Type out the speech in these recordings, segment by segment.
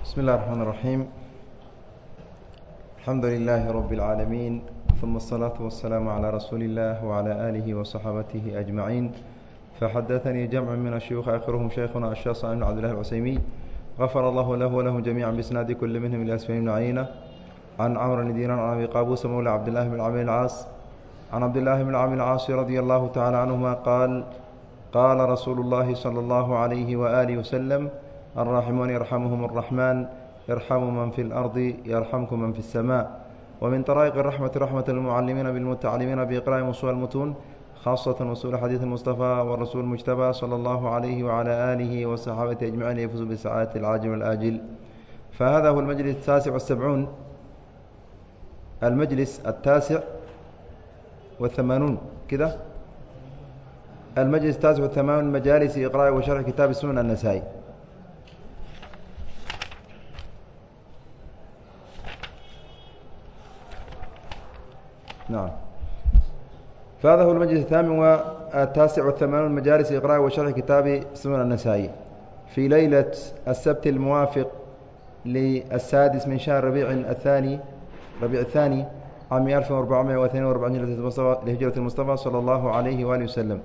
بسم الله الرحمن الرحيم الحمد لله رب العالمين ثم الصلاة والسلام على رسول الله وعلى آله وصحابته أجمعين فحدثني جمع من الشيوخ آخرهم شيخنا الشيخ صالح بن عبد الله العسيمي غفر الله له ولهم جميعا بإسناد كل منهم إلى أسفل بن عيينة عن عمرو بن دينار عن أبي قابوس مولى عبد الله بن عمرو العاص عن عبد الله بن عمرو العاص رضي الله تعالى عنهما قال قال رسول الله صلى الله عليه وآله وسلم الراحمون يرحمهم الرحمن يرحم من في الأرض يرحمكم من في السماء ومن طرائق الرحمة رحمة المعلمين بالمتعلمين بإقراء وصول المتون خاصة وصول حديث المصطفى والرسول المجتبى صلى الله عليه وعلى آله وصحابته أجمعين يفوزوا بسعادة العاجل والآجل فهذا هو المجلس التاسع والسبعون المجلس التاسع والثمانون كده المجلس التاسع والثمانون مجالس إقراء وشرح كتاب السنن النسائي فهذا هو المجلس الثامن والتاسع والثمانون مجالس إقراء وشرح كتاب سنن النسائي في ليلة السبت الموافق للسادس من شهر ربيع الثاني ربيع الثاني عام 1442 لهجرة المصطفى صلى الله عليه وآله وسلم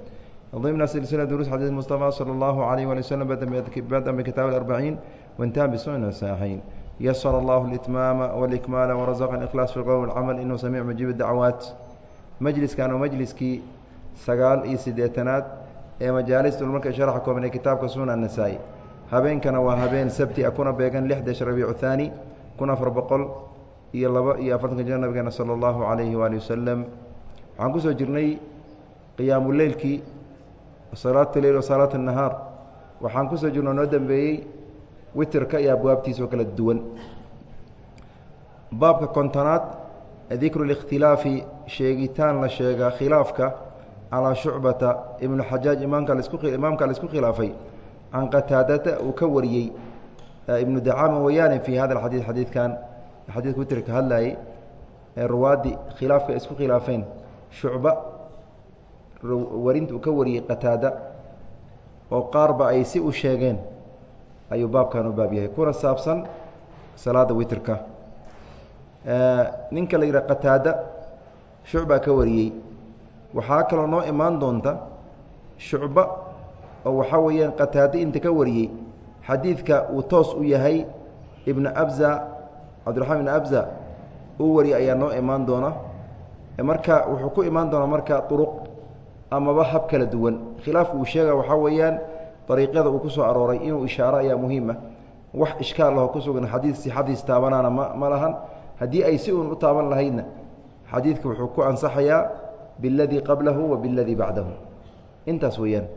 ضمن سلسلة دروس حديث المصطفى صلى الله عليه وآله وسلم بدأ بكتاب الأربعين وانتهى بسنن الصحيحين يسر الله الإتمام والإكمال ورزقنا الإخلاص في القول والعمل إنه سميع مجيب الدعوات majliskan oo majliskii sagaal iyo siddeetanaad ee majaalista marka sharaxa kooban ee kitaabka sunan nasaa-i habeenkana waa habeen sabti a kuna beegan lixdash rabiicu thaani kun afar boqol iyo laba iyo afartanka jir nabigeena sala allahu calayhi waali wasalam waxaan kusoo jirnay qiyaamuleylkii salaatu leyl wa salaatu nahaar waxaan kusoo jirno noo dambeeyey witerka iyo abwaabtiisa oo kala duwan. Baabka kontonaad dikru اlاkhtilaafi sheegitaan la sheega khilaafka calaa shucbata ibnu xajaaj imaamka la khilaafay can qataadata uu ka wariyey ibnu dacaama wayaane fii hada xadiid xadiidkan xadiidka witerka hadlayay ee ruwaaddi khilaafka isku khilaafeen shucba warinta uu ka wariyey qataada oo qaarba ay si u sheegeen ayuu baabkan u baab yahay. Kuna saabsan salaada witerka ninka la yidhaha qataada shucbaa ka wariyey. Waxaa kaloo noo imaan doonta shucba oo waxaa weeyaan qataade inta ka wariyey. Xadiidka uu toos u yahay ibnu abza cabdiraxmaan ibnu abza uu wariyey ayaa noo imaan doona. Marka wuxuu ku imaan doonaa marka duruq amaba hab kala duwan. Khilaafku uu sheega waxaa weeyaan dariiqyada uu ku soo arooray inuu ishaaro ayaa muhiima wax ishkaal laho ku sugan xadiid sixadiis taabanaana ma ma lahan haddii ay si uun u taaban lahaydna xadiidka wuxuu ku ansaxayaa biاladii qablahu wa biاladii bacdahu intaas weeyaan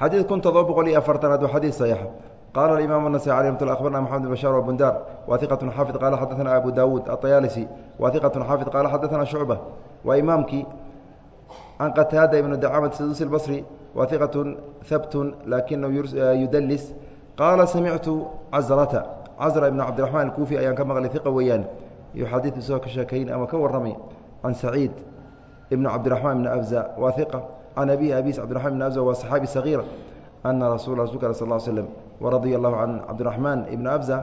xadiid kun todoba boqol iyo afartanaad waa xadiid saxiixa qaala imaam النasai alي mat abarna mxamed bn bashar wbundar wa iqaة xaafid qaala xadaثna abu dawuud aطayaalisi wa iqaة xaafid qaala xadaثna shucba waa imaamkii can qataada ibnu dacamat sadusi اbصri wa iqaة habt lakinahu yudalis qaala samictu cazrata cazra ibn cabdiraxmaan alkuufi ayaan ka maqlay iqa weeyaan iyo xadiid isagoo ka sheekayn ama ka warramay can saciid ibn cabdiraxmaan ibni abza waa iqa can abihi abis cabdiraxman ibn abza waa saxaabi sagiira ana rasul rasulka sal l slm waradia allahu can cabdiraxmaan ibni abza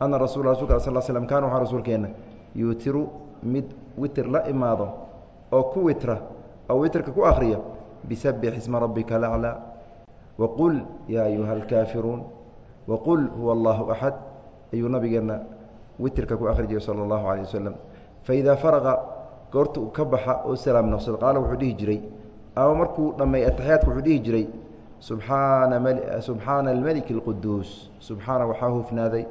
ana rasul rasulka sal slm kaana waxaa rasuulkeenna yuutiru mid witer la imaado oo ku witra oo witrka ku akhriya bisabix isma rabbika laclaa waqul yaa ayuha alkaafiruun waqul huwa allahu axad ayuu nabigeena witrka ku akhri jiray sala allahu calay wasalam faidaa faraqa goorta uu ka baxa oo salaam noqsado qaala wuxuu dhihi jiray ama markuu dhammeey ataxiyaadka wuxuu dhihi jiray subxaana subxaana almeliki alquduus subxaana waxaa hufnaaday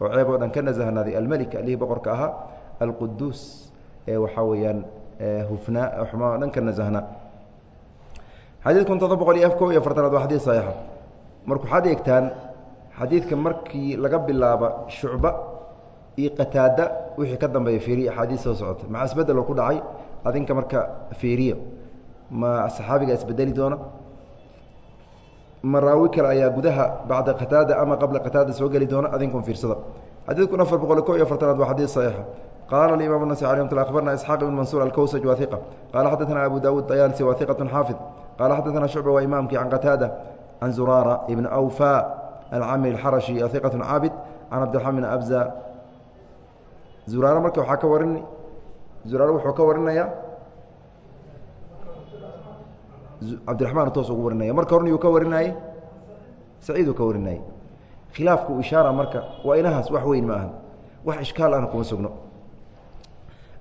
oo ceeb oo dhan ka nasahnaaday almelik alihii boqorka ahaa alquduus ee waxaa weeyaan hufnaa xumaa o dhan ka nasahnaa xadiid kun waa xadiid saxiixa. Marka waxaad eegtaan xadiidka markii laga bilaaba shucba iyo qataada wixii ka dambeeya fiiriya axaadiis soo socota. Maca isbedelo ku dhacay? Adinka marka fiiriya. Ma saxaabiga isbedeli doona? Ma raawi kale ayaa gudaha bacda qataada ama qabla qataada soo geli doona? Adinkun fiirsada xadiid kun afar boqol ko iyo afartanaad waa xadiid saxiixa qaala alimaam النasي alي mt abarna isxaaq ibn mansuur alkowsaj wa iqa qaala xadaثna abu dawuud dayaalsi wa iqaة xaafid qaala xadaثna shucba waa imaamkii can qataada can zuraara ibn awfa alcamri اxaraشhi iqaة caabid can cabdiraxmaan bin abza zuraaro marka waxaa ka warin zuraaro wuxuu ka warinayaa cabdiraxmaan toos ugu warinaya marka horna yuu ka warinayey saciiduu ka warinayey khilaafku ishaara marka waa inahaas wax weyn ma wax ishkaal ana kuma sugno.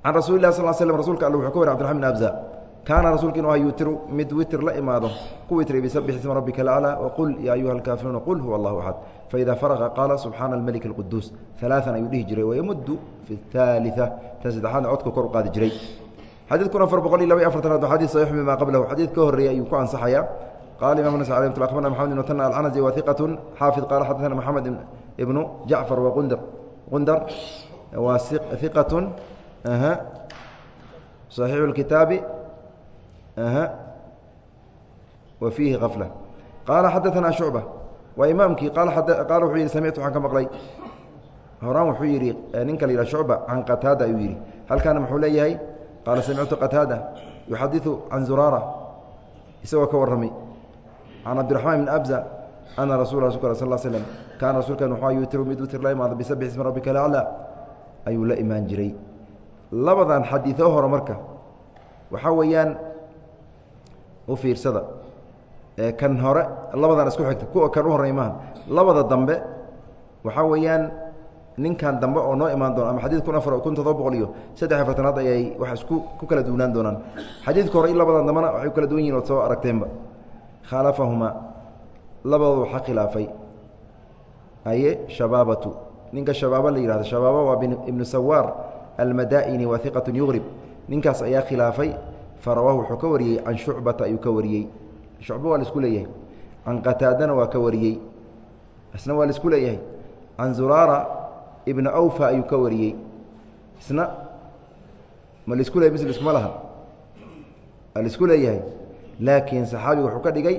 Can rasuuli lah sal slm rsulka alle wuxuu ka wari bdiraxman abza kaana rasuulka inuu yutiru mid witr la imaado ku witray bisabix isma rabbika laclaa waqul yaa ayuha alkaafiruuna qul huwa allahu axad faidaa faraqa qaala subxaana almeliki alquduus alaaan ayuu dhihi jiray wayamuddu fi aaalia tan saddexaadna codka kor u qaadi jiray. Xadiid afar boqol iyo laba iyo afartanaad waa saxiix bimaa qablahu xadiid ka horreeyey ayuu ku ansaxayaa qala imam nas alay mt abarna maxamed ibn tana alcanazi wa iqatu xaafid qala xadaثana maxamed ibnu jacfar wa qundar qundar waa iqatu صaxiixu اlkitaabi wa fiihi kafla qaala xadaثana shucba waa imaamkii qaala wuxuu yihi samictu waxaan ka maqlay horaan wuxuu yidhi ninka la yihah shucba can qataada ayuu yidhi halkaana muxuu leeyahay qaala samictu qataada yuxadiثu can zuraara isagoo ka warramay can cabdiraxmaan bn abza ana rasul rasulka sal slm kaana rasuulkan wuxuu yutiru mid witir la imaado bisabix ismi rabbika alaclى ayuu la imaan jiray labadan xadiioo hore marka waxaa weeyaan u fiirsada kan hore labadan isku xigta kuwa kan u horey maaha labada dambe waxaa weeyaan ninkan dambe oo noo imaan doona ama xadid kun afar kun todoba boqol iyo saddex afartanaad ayay wax isku ku kala duunaan doonaan xadiidka hore i labadan dambena waxay u kala duwan yihiin ood soo aragteenba khaalafahumaa labadooda waxaa khilaafay aye shabaabatu ninka shabaaba la yihahdo shabaaba waa ibnu sawaar almadaa'ini wa yugrib ninkaas ayaa khilaafay farawaahu wuxuu ka wariyey can shucbata ayuu ka wariyey shucba waa la isku leeyahay can qataadana waa ka wariyey isna waa la isku leeyahay can zuraara ibna awfa ayuu ka wariyey isna ma la isku leeyahy mise liskuma laha waa leeyahay laakiin saxaabiga wuxuu ka dhigay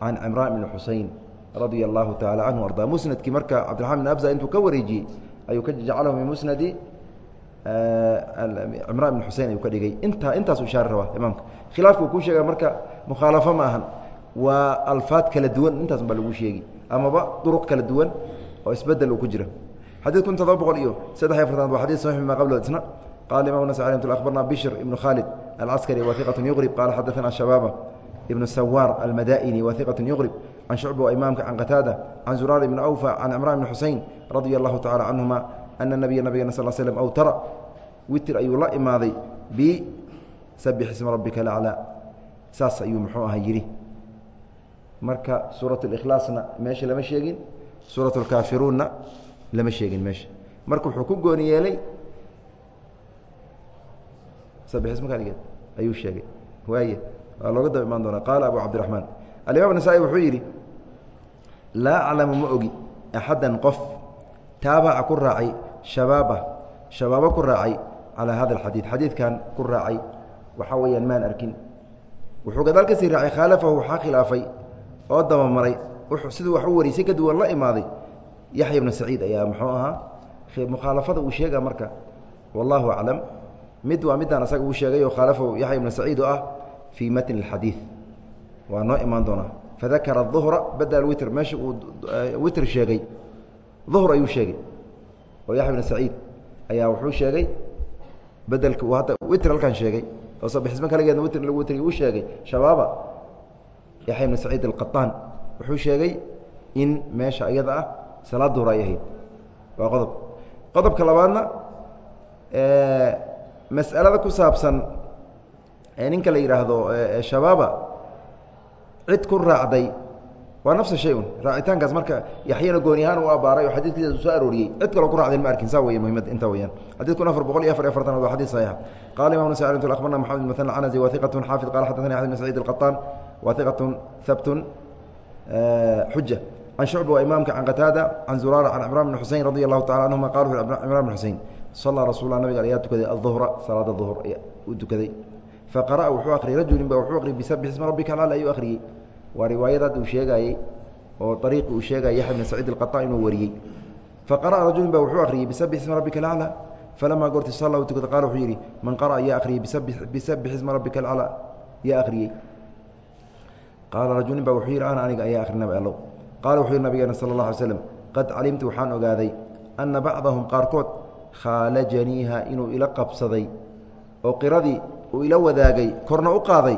can cimraan ibni xusein radia allahu taعala canhu arda. Musnadkii marka cabdiraxman bin abza intuu ka wareejiyey ayuu ka jaclahu min musnadi cimraan ibn xusein ayuu ka dhigay. Intaa intaasu ishaare rabaa imaamka. Khilaafka uu kuu sheega marka mukhaalafo ma ahan. Waa alfaad kala duwan intaas baa lagu sheegi amaba duruq kala duwan oo isbeddel uu ku jira. Xadiid kun todoba boqol iyo saddex iyo afartanaad waa xadid saxix ma qablo isna. Qala imam nas mt abarna bishr ibnu khaalid alcaskari wa iqatu yugrib qala xadaثana shabaaba ibnu sawaar almadaini wa iqatu yugrib can shucba wa imaamka can qataada can zuraar ibni awfa can cimraan ibni xusein radia allahu tacala canhuma ana nabiya nabigana sal slm awtara witir ayuu la imaaday bisabix isma rabbika alaclaa saas ayuu muxuu aha yidhi marka suurat اlikhlaasna meesha lama sheegin suurat اlkaafiruunna lama sheegin meesha marka wuxuu ku gooni yeelay sabixismakaaligeed ayuu sheegay. Waaye waa looga daba imaan doonaa. Qaala abu cabdiraxmaan alimaam nasaa-i wuxuu yidhi laa aclamu ma ogi axaddan qof taabaca ku raacay shabaaba shabaabo ku raacay calaa hada alxadiid. Xadiidkan ku raacay waxaa weeyaan maan arkin. Wuxuu gadaal ka sii raacay khaalafahu waxaa khilaafay oo dabamaray. Siduu wax u wariyay si ka duwan la imaaday yaxya ibnu saciid ayaa muxuu ahaa mukhaalafada uu sheega marka. Wallahu aclam mid waa midaan asaga uu sheegay oo khaalafahu yaxya ibnu saciid oo ah fii matni اlxadiid waa noo imaan doonaa. Fadakara duhra badal witr. Meesha uu witr sheegay. Duhr ayuu sheegay. Oo yaxya ibnu saciid ayaa wuxuu sheegay bedelka uu hadda witr halkan sheegay. Oo sabixismo kaligeedna witr lagu witri uu sheegay. Shabaaba yaxya ibnu saciid alqaطaan wuxuu sheegay in meesha iyada ah salaad duhr ay ahayd. Waa qodob. Qodobka labaadna mas'alada ku saabsan ninka la yidhaahdo shabaaba cid ku raacday waa nafsa shay-un. Raacitaankaas marka yaxyana gooni ahaan u abaaray oo xadiidkiisa soo arooriyey cid kaloo ku racdayn ma arkin saa weeye muhimada intaa weyaan xadid kun afar boqol iyo afar iyo afartanaad waa xadid saxiixa qala imam nasa alimtu akhbarna maxamed bin muthan alcanazi wa hiqatun xaafid. Qala xadathani axmed bin saciid alqaطaan wa hiqatun habtun xuja can shucba waa imaamka can qataada can zuraara can cimraan bn xusein radi allahu tacala canhuma qala cimraan bn xusein sala rasuul nabiga ayaa tukaday aduhra salaada duhr uu tukaday. Faqaraa wuxuu akriyay rajulin ba wuxuu akriyay bisabixisma rabbika alal ayuu akhriyey waa riwaayadaad uu sheegaayey oo ariiqi uu sheegaya yaxya bn saciid alqaطaa inuu wariyey. Faqara'a rajulin ba wuxuu akhriyey bisabix isma rabbika alaclaa falamaa goorti salla u tukada qaala wuxuu yidhi man qara'a yaa akhriyey bisabix isma rabbika alclaa yaa akhriyey qaala rajulin ba wuxuu yidhi ana aniga ayaa akhrinaba allow qaala wuxuu yidhi nabigeena sala اllah alay slam qad calimtu waxaan ogaaday ana bacdahum qaarkood khaalajaniiha inuu ila qabsaday oo qiradii uu ila wadaagay korna u qaaday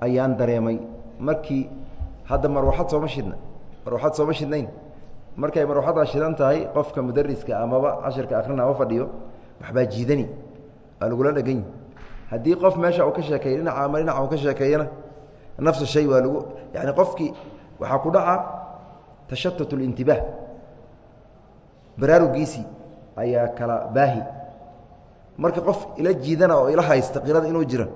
ayaan dareemay. Markii hadda marwaxad sooma shidna marwaxad sooma shidnayn. Markay marwaxaddaa shidan tahay qofka mudariska amaba cashirka akhrina ama fadhiyo waxbaa jiidani. Waa lagula dheganyi haddii qof meesha uu ka sheekeeya dhinaca ama dhinaca uu ka sheekeeyana nafsu shay waa lagu yani qofkii waxaa ku dhaca tashatut اlintibaah baraarugiisii ayaa kala baahi. Marka qof ila jiidana oo ila haysta qirada inuu jiro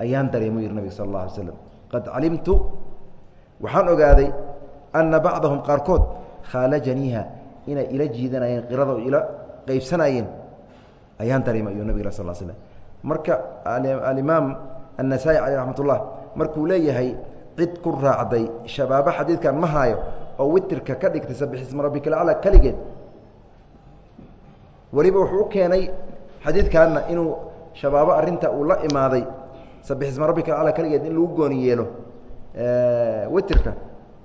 ayaan dareemu yihi nabig sal اla alay slam qad calimtu waxaan ogaaday ana bacdahum qaarkood khaalajaniiha inay ila jiidanayeen qirada oo ila qeybsanayeen ayaan dareemay ayuu nabig sal slam marka alimaam annasaa-i caleyh raxmat ullah markuu leeyahay cid ku raacday shabaaba xadiidkan ma haayo oo witirka ka dhigtay sabixisma rabbika weliba wuxuu u keenay xadiidkanna inuu shabaabo arinta uu la imaaday sabixisma rabbika aclى keligeed in lagu gooni yeelo witirka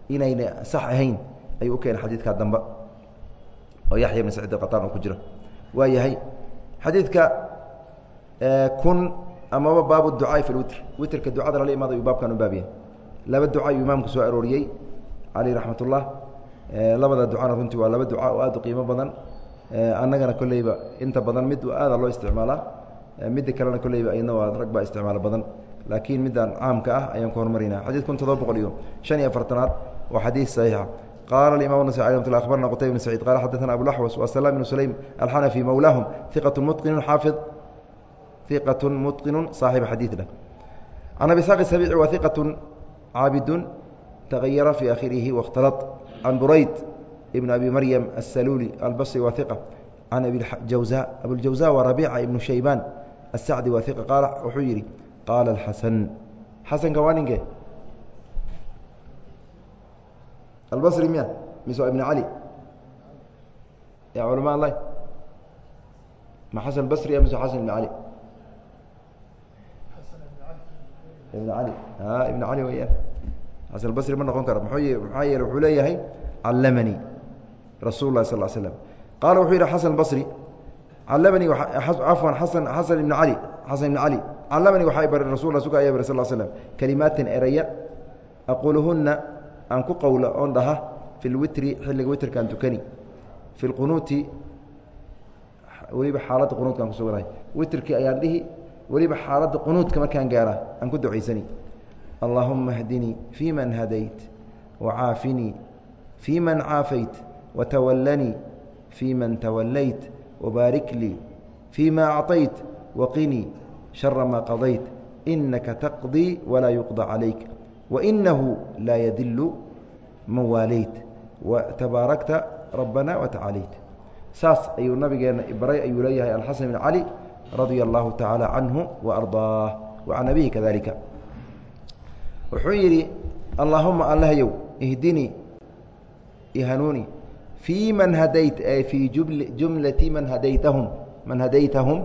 inayna sax ahayn ayuu u keenay xadiidkaa dambe. Oo yaxya bn saciid qaطaan oo ku jiro. Waa yahay xadiidka kun amaba baabu ducaai fi lwitr witrka ducada lala imaada ayuu baabkan u baabiyay laba duca ayuu imaamku soo arooriyey caleyh raxmat labada ducana runtii waa laba duca oo aad u qiimo badan Eh, annagana kolleyba inta badan mid aada loo isticmaalaa eh, midda kalena kolleyba ayadna waa rag baa isticmaalo badan. Laakiin midaan caamka ah ayaan ku hormarina xadid kun todoba boqol iyo shan iyo afartanaad waa xadiid saxiixa. Qala imam nas a abarna qutayb bn sacid qala xadana abulaxwas wasalam bn sulaym alxanafi mawlaahum iqatu muqinu xaafi iqatu muqinu saaxiba xadiidna can abi saq sabici wa iqatu caabidun tagayara fii akhirihi waاkhtalad can burayd ibn abi maryam aلsaluli albصri wa iqa can abijawza abujawza wa rabica ibnu shaybaan asacdi wa iqa qaala wuxuu yidhi qaala اxasan xasanka waa ninke albصri miya mise waa ibn cali ya culama allah ma xasan basri mise xasan ibn cali ibn cali a ibn cali weyaan xasan basri ma noqon karo mxuu maxaa yeele wuxuu leeyahay callamanii rasul lah sal slm qaala wuxuu yidhi xasan basri callamanii cafwan asan xasan ibn cali xasan ibn cali callamanii waxaa bari rasul suga aya bari sal slm kalimaatin eraya aquluhuna aan ku qowlo oon dhaha fi lwitri xilliga witrkaan tukani. Fi lqunuuti weliba xaaladda qunuudkaan kusuganahay witrkii ayaan dhihi weliba xaaladda qunuudka markaan gaara aan ku ducaysani allaahuma hdinii fii man hadayt wacaafinii fii man caafayt watawallanii fii man tawallayt wabaarik lii fii ma acطayt waqinii shara maa qadayt inaka taqdii walaa yuqضى calayk wainahu laa yadilu man waalayt tabaarakta rabbana watacaalayt saas ayuu nabigeena baray ayuu leeyahay alxasan bn cali radia allahu tacaala canhu waardaah wa can abihi kadalika wuxuu yidhi allaahuma allahyow ihdinii ihanuuni fii man hadayt ee fii jumlati man hadaytahum man hadaytahum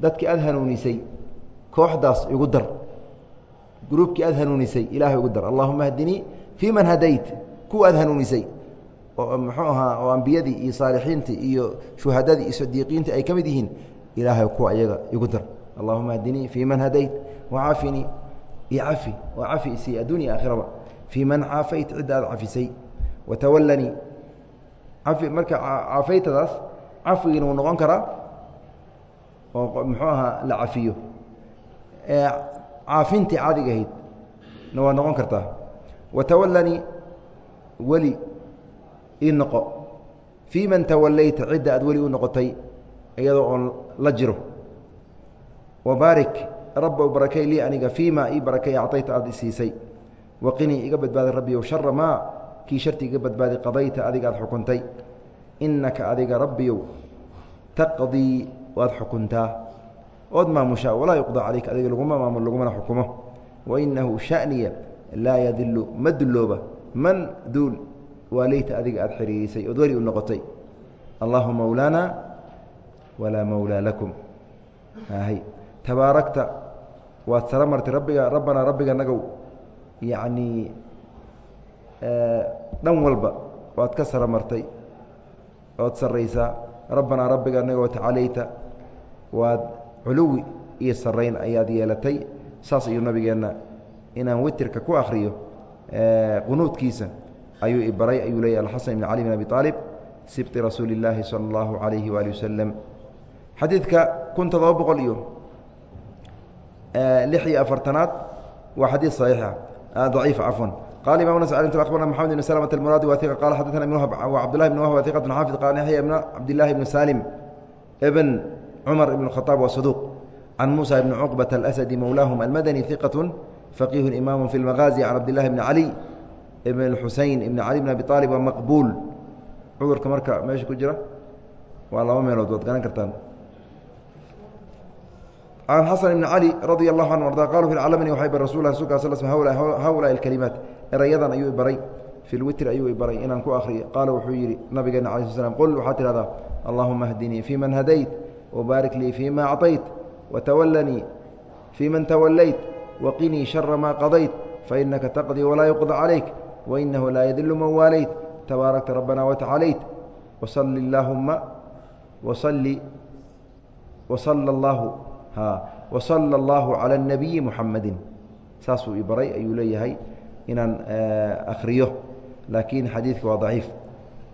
dadkii aada hanuunisay kooxdaas igu dar gruubkii aad hanuunisay ilahay ugu dar allahuma hdinii fii man hadayt kuwa aad hanuunisay oo muxuu ahaa oo ambiyadii iyo saalixiintii iyo shuhadadii iyo sadiiqiintii ay ka mid yihiin ilaahay kuwa ayaga igu dar allahuma hdinii fii man hadayt wacaafinii iyo cafi waa cafi isii addunya aakhiraba fii man caafayt cidda aad cafisay watawallanii cafi marka caafaytadaas cafigiina wuu noqon karaa oo muxuu ahaa la cafiyo. Caafintii caadiga ahayd na waa noqon kartaa. Watawallanii weli ii noqo. Fii man tawallayta cidda aad weli u noqotay iyadoo oon la jiro. Wabaarik rabba barakay lii aniga fii ma ii barakay acطayta aad isiisay waqinii iga badbaaday rabbiyow shara maa kii sharti iga badbaaday qadayta adiga aad xukuntay. Innaka adiga rabbiyow taqdii waad xukuntaa. Ood maamushaa walaa yuqضى calayka adiga laguma maamul lagumana xukumo. Wainahu shaniya laa yadilu ma dulooba man duul waaleyta adiga aad xiriirisay ood weli u noqotay. Allahu mowlaana walaa mowlaa lakum. Tabaarakta waad sara martay rabbiga rabbanaa rabbiga nagow. Yacnii dhan walba waad ka saromartay ood sarraysaa. Rabbanaa rabbiga anaga watacalayta waad culuwi iyo sarrayn ayaad yeelatay. Saas ayuu nabigeenna inaan witirka ku akhriyo qunuudkiisa ayuu ibaray ayuu leeyahy alxasan ibn cali bin abi aalib sibti rasuuli illaahi sala allahu calayhi waali wasalam xadiidka kun toddoba boqol iyo lix iyo afartanaad waa xadiid saxiixa ah. daciif ah, cafwan qala imam nas abarna mxamed ibn slmة اmuraadi waثiqa qala xadana ibn whb cabdulahi bn whb waثiqat xaafid qala yaxya ibn cabdillahi bn salim bn cumar ibn الkhطاab wa saduq can musa ibn cuqbaة اlasdi mowlaahum almadani iqaة faqihu imam fi اlmagaazi can cabdillahi bni cali ibn اxusein ibn cali bn abi aalib waa maqbuul cudurka marka meesha ku jira waa laba meelood waad garan kartaan can xasan ibni cali radi allahu anhu arda qalu fi lcalmni waxay bar rasul rasulka sal sl hawlaai alkalimaat erayadan ayuu ibaray fi lwitr ayuu ibaray inaan ku akhriyo. Qaala wuxuu yidhi nabigeena cala sl qul waxaad tidhahdaa allahuma hdinii fii man hadayt wbaarik lii fii ma acطayt watawallanii fii man tawallayt waqinii shara ma qadayt fainaka taqdii walaa yuqda calayk wainahu laa yadilu man waalayt tabaarakta rabbana watacalayt wasali llaahuma wasali wasala allaahu ha wasala allaahu cala nabiyi muxammadin saasuu ibaray ayuu leeyahay inaan akhriyo. Laakiin xadiidka waa daciif.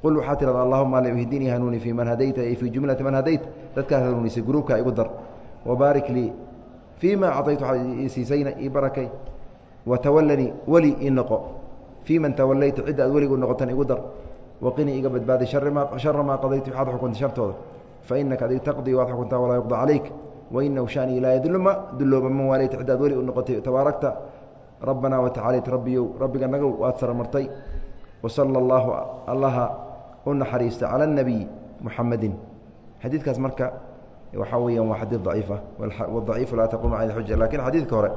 Qul waxaa tirahda allahuma ihdinii hanuuni fii man hadayta ay fii jumlati man hadayt. Dadkaad hanuunisay gruubka igu dar. Wabaarik lii fii waxaad siisayna ii barakay. Watawalanii weli ii noqo. Fii man tawalayta cidda aad weligu noqotan igu dar. Waqinii iga badbaaday shara maa qadaytu waxaad xukuntay shartooda. Fainaka adig taqdii waad xukuntaa walaa yuqda calayk. Wainahu shanii laa yaduluma dulooba waalayta cidda aad weli u noqotay tabaarakta rabbanaa watacalayt rabbiyow rabbiga nagow waad saramartay wasala allaahu allaha u naxariista cala اnabiy muxamadin xadiidkaas marka waxaa weeyaan waa xadiid daciifa wadaciifu laa taquuma cala xuja laakiin xadiidka hore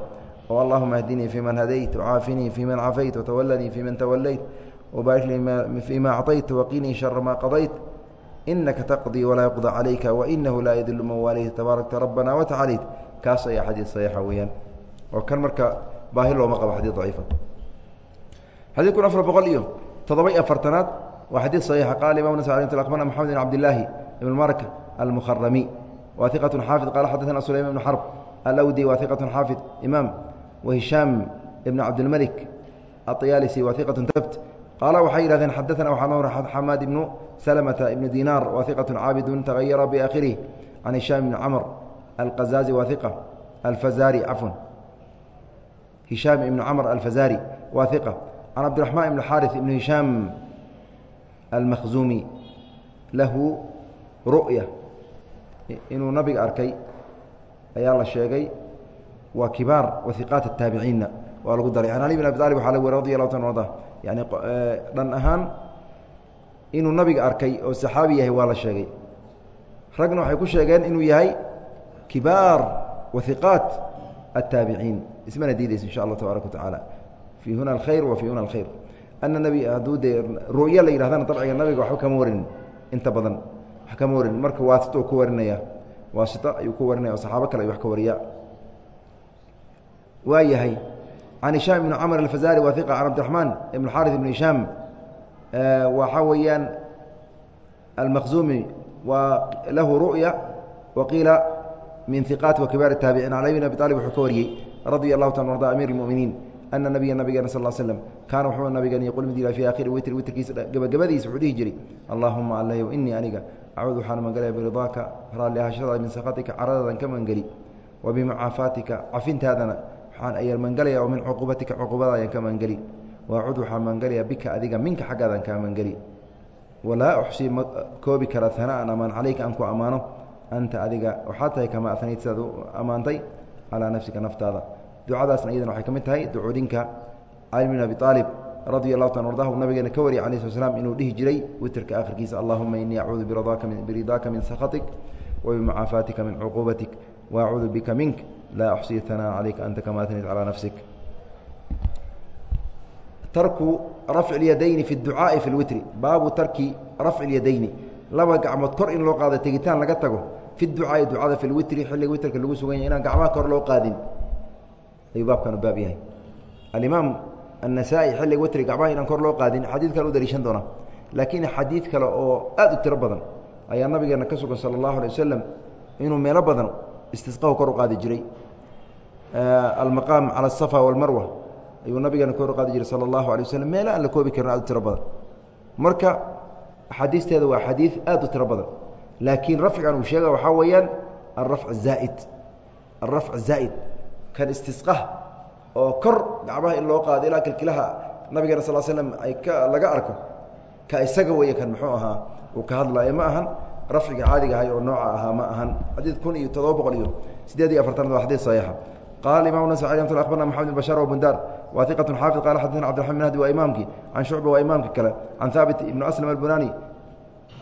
oo allahuma ahdinii fii man hadayt wcaafinii fii man cafayt watawalanii fii man tawallayt wbaarik lii fii ma acطayt waqinii shara ma qadayt inaka taqdii walaa yuqda calayka wainahu laa yadilu man waalayt tabaarakta rabbana watacalayt kaas ayaa xadiid saxiixa weeyaan oo kan marka baahi looma qabo xadiid daciifa xadid kun afar boqol iyo toddoba iyo afartanaad waa xadiid saxiixa qala imam nas abarna maxamed bin cabdillaahi ibn marka almukharami wa iqat xaafid qala xadaثna sulayman ibn xarb alawdi wa iqat xaafid imaam wahishaam ibn cabdilmalik aطyaalisi wa iqat tabt qaala waxay yihahdeen xadaثna waxaa noo xamaad ibnu slmta ibn dinar wa iqaة caabidun tagayara biakhirih can hishaam ibn camr alqazaazi wa iqa alfazari cafwan hishaam ibn camr alfazari waa iqa can cabdiraxmaan ibn xaari ibn hishaam almakhzumi lahu ru'ya. Inuu nabiga arkay ayaa la sheegay waa kibaar waiqaat ataabiciinna waa lagu daray. An ali bin abi talib waa lag radi la tan ada yani e, dhan ahaan inuu nabiga arkay oo saxaabi yahay waa la sheegay. Ragna waxay ku sheegeen inuu yahay kibaar waiqaat aلtaabiciin ismana diidayso insha allah tabaaraka watacaala fii huna alkhayr wa fii huna alkhayr. Ana nebi hadduu dee ru'yo la yidhahdana dabciga nabiga waxba kama warinin inta badan. Wax kama warinin marka waasito ku warinaya waasito ayuu ku warinaya oo saxaabo kale ay wax ka wariyaa. Waa yahay can hishaam ibni camr alfazari waa iqa can abdiraxmaan ibn xaari ibn hishaam. Waxaa weeyaan almaqzumi waa lahu ru'ya wa qiila min iqaati wa kibaar taabiciin radia allahu ta arda amiir اlmuminiin ana nabiya nabigeena sal slm kaana wuxuu nabigan yaqul mid ila fi akhiri witr witrkiisa gebagabadiisa wuxuu dhihi jiray allahuma alahyow inii aniga acuud waxaan magangelaya biridaaka raalli ahashadaada min sakhatika caradadan ka mangeli wa bimucaafaatika cafintaadana waxaan ayaan mangelaya oo min cuquubatika cuquubada ayaan ka mangeli waacud waxaan maangelaya bika adiga minka xaggaadan kaa mangeli walaa uxsii ma koobi kara hana'an amaan calayka aan ku ammaano anta adiga waxaa tahay kama anayd sidaad u ammaantay calaa nafsika naftaada ducadaasna iyadana waxay ka mid tahay ducuudinka cali bin abi aalib radia allahu ta ardahu nabigeena ka wariyay alayh sl slam inuu dhihi jiray witrka akhirkiisa allahuma inii acuudu biridaaka min sakhatik wa bimucaafaatika min cuquubatik waacuudu bika mink laa uxsii hanaan calayka anta kama anayd calaa nafsik tarku rafci اlyadayni fi اducaaءi fi اlwitri baabu tarki rafci اlyadayni laba gacmood kor in loo qaado tegitaan laga tago fi ducaai ducada fi witri xilliga witrka lagu sugan yahy inaan gacmaha kor loo qaadin ayuu baabkan baab yahay alimaam annasaa-i xilliga witri gacmaha inaan kor loo qaadin xadiid kale u dariishan doonaa laakiin xadiid kale oo aad u tiro badan ayaa nabigeena ka sugan sala allahu alay wasalam inuu meelo badan istisqahu kor u qaadi jiray almaqaam cala asafa walmarwa ayuu nabigeena kor u qaadi jiray sala allahu alay waslm meelo aan la koobi karin aad u tiro badan marka axaadiisteeda waa xadiid aad u tiro badan laakiin rafcigan uu sheega waxaa weeyaan alrafc zaa'id. Alrafc zaa'id kan istisqaha oo kor gacmaha in loo qaado ilaa kilkilaha nabigeena sal slm ay ka laga arko ka isaga weeye kan muxuu ahaa uu ka hadlaayo ma ahan rafciga caadiga ahay oo nooca ahaa ma ahan. Xadiid kun iyo toddoba boqol iyo sideed iyo afartan waa xadiid saxiixa. Qala imam nas abarna maxamed bn bashar wbundar wa iqatu xaafid qala xadana cbdiraman bin hadi waa imaamkii can shucba waa imaamka kale can haabit ibnu aslam albunani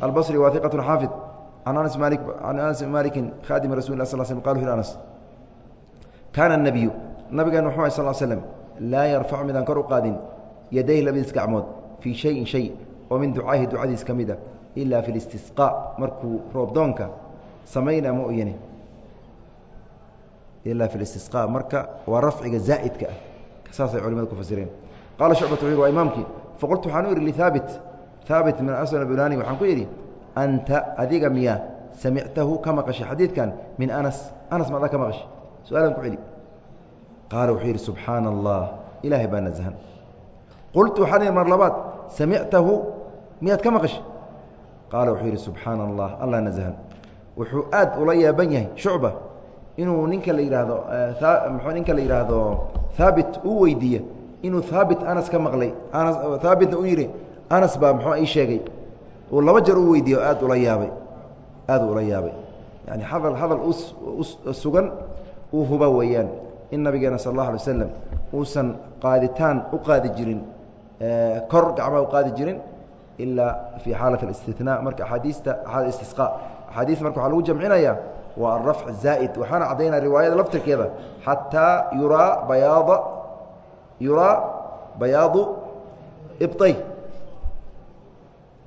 albصri wa iqatu xaafid an anas mali can anas maliki khadimi rasul lah sl sl qalu anas kaana الnabiyu nabigeena wuxuu sal slm laa yarfacu midaan kor u qaadin yadayh labadiis gacmood fii shayin shay oo min ducaahi ducadiis ka mid a ila fi اlistisqaa markuu roobdoonka samayna ma oyane ila fi اlistisqaa marka waa rafciga zaa'idka ah saasay culimada ku fasireen qaala shucbatu wuxu waa imaamkii faqultu waxaan u idhi lihaabit haabit min asn bunani waxaan ku yidhi anta adiga miyaa samictahu ka maqashay xadiidkan min anas anas maadaa ka maqashay su'aalan ku celi qaala wuxuu yidhi subxaana allah ilaahay baa naزhan qultu waxaan ihi mar labaad samictahu miyaad ka maqashay qaala wuxuu yidhi subxaana allah allah naزhan wuxuu aad ula yaaban yahay shucba inuu ninka la yidhaahdo ninka la yidhaahdo haabit uu weydiiye inuu haabit anas ka maqlay anas haabitna u yidhi anas baa muxuu ii sheegay uu laba jeer u weydiiye aad ula yaabay aad ula yaabay yani hadal hadal sugan uu huba weeyaan in nabigeena sal اllah alay slam uusan qaaditaan u qaadi jirin kor gacmaha u qaadi jirin ilaa fii xaalat اlistinaa marka axaadiista istisqa axaadiis marka waxaa lagu jamcinaya waa arafc zaa'id waxaana caddaynaya riwaayada laftirkeeda xataa yuraa bayaada yuraa bayaadu ibطay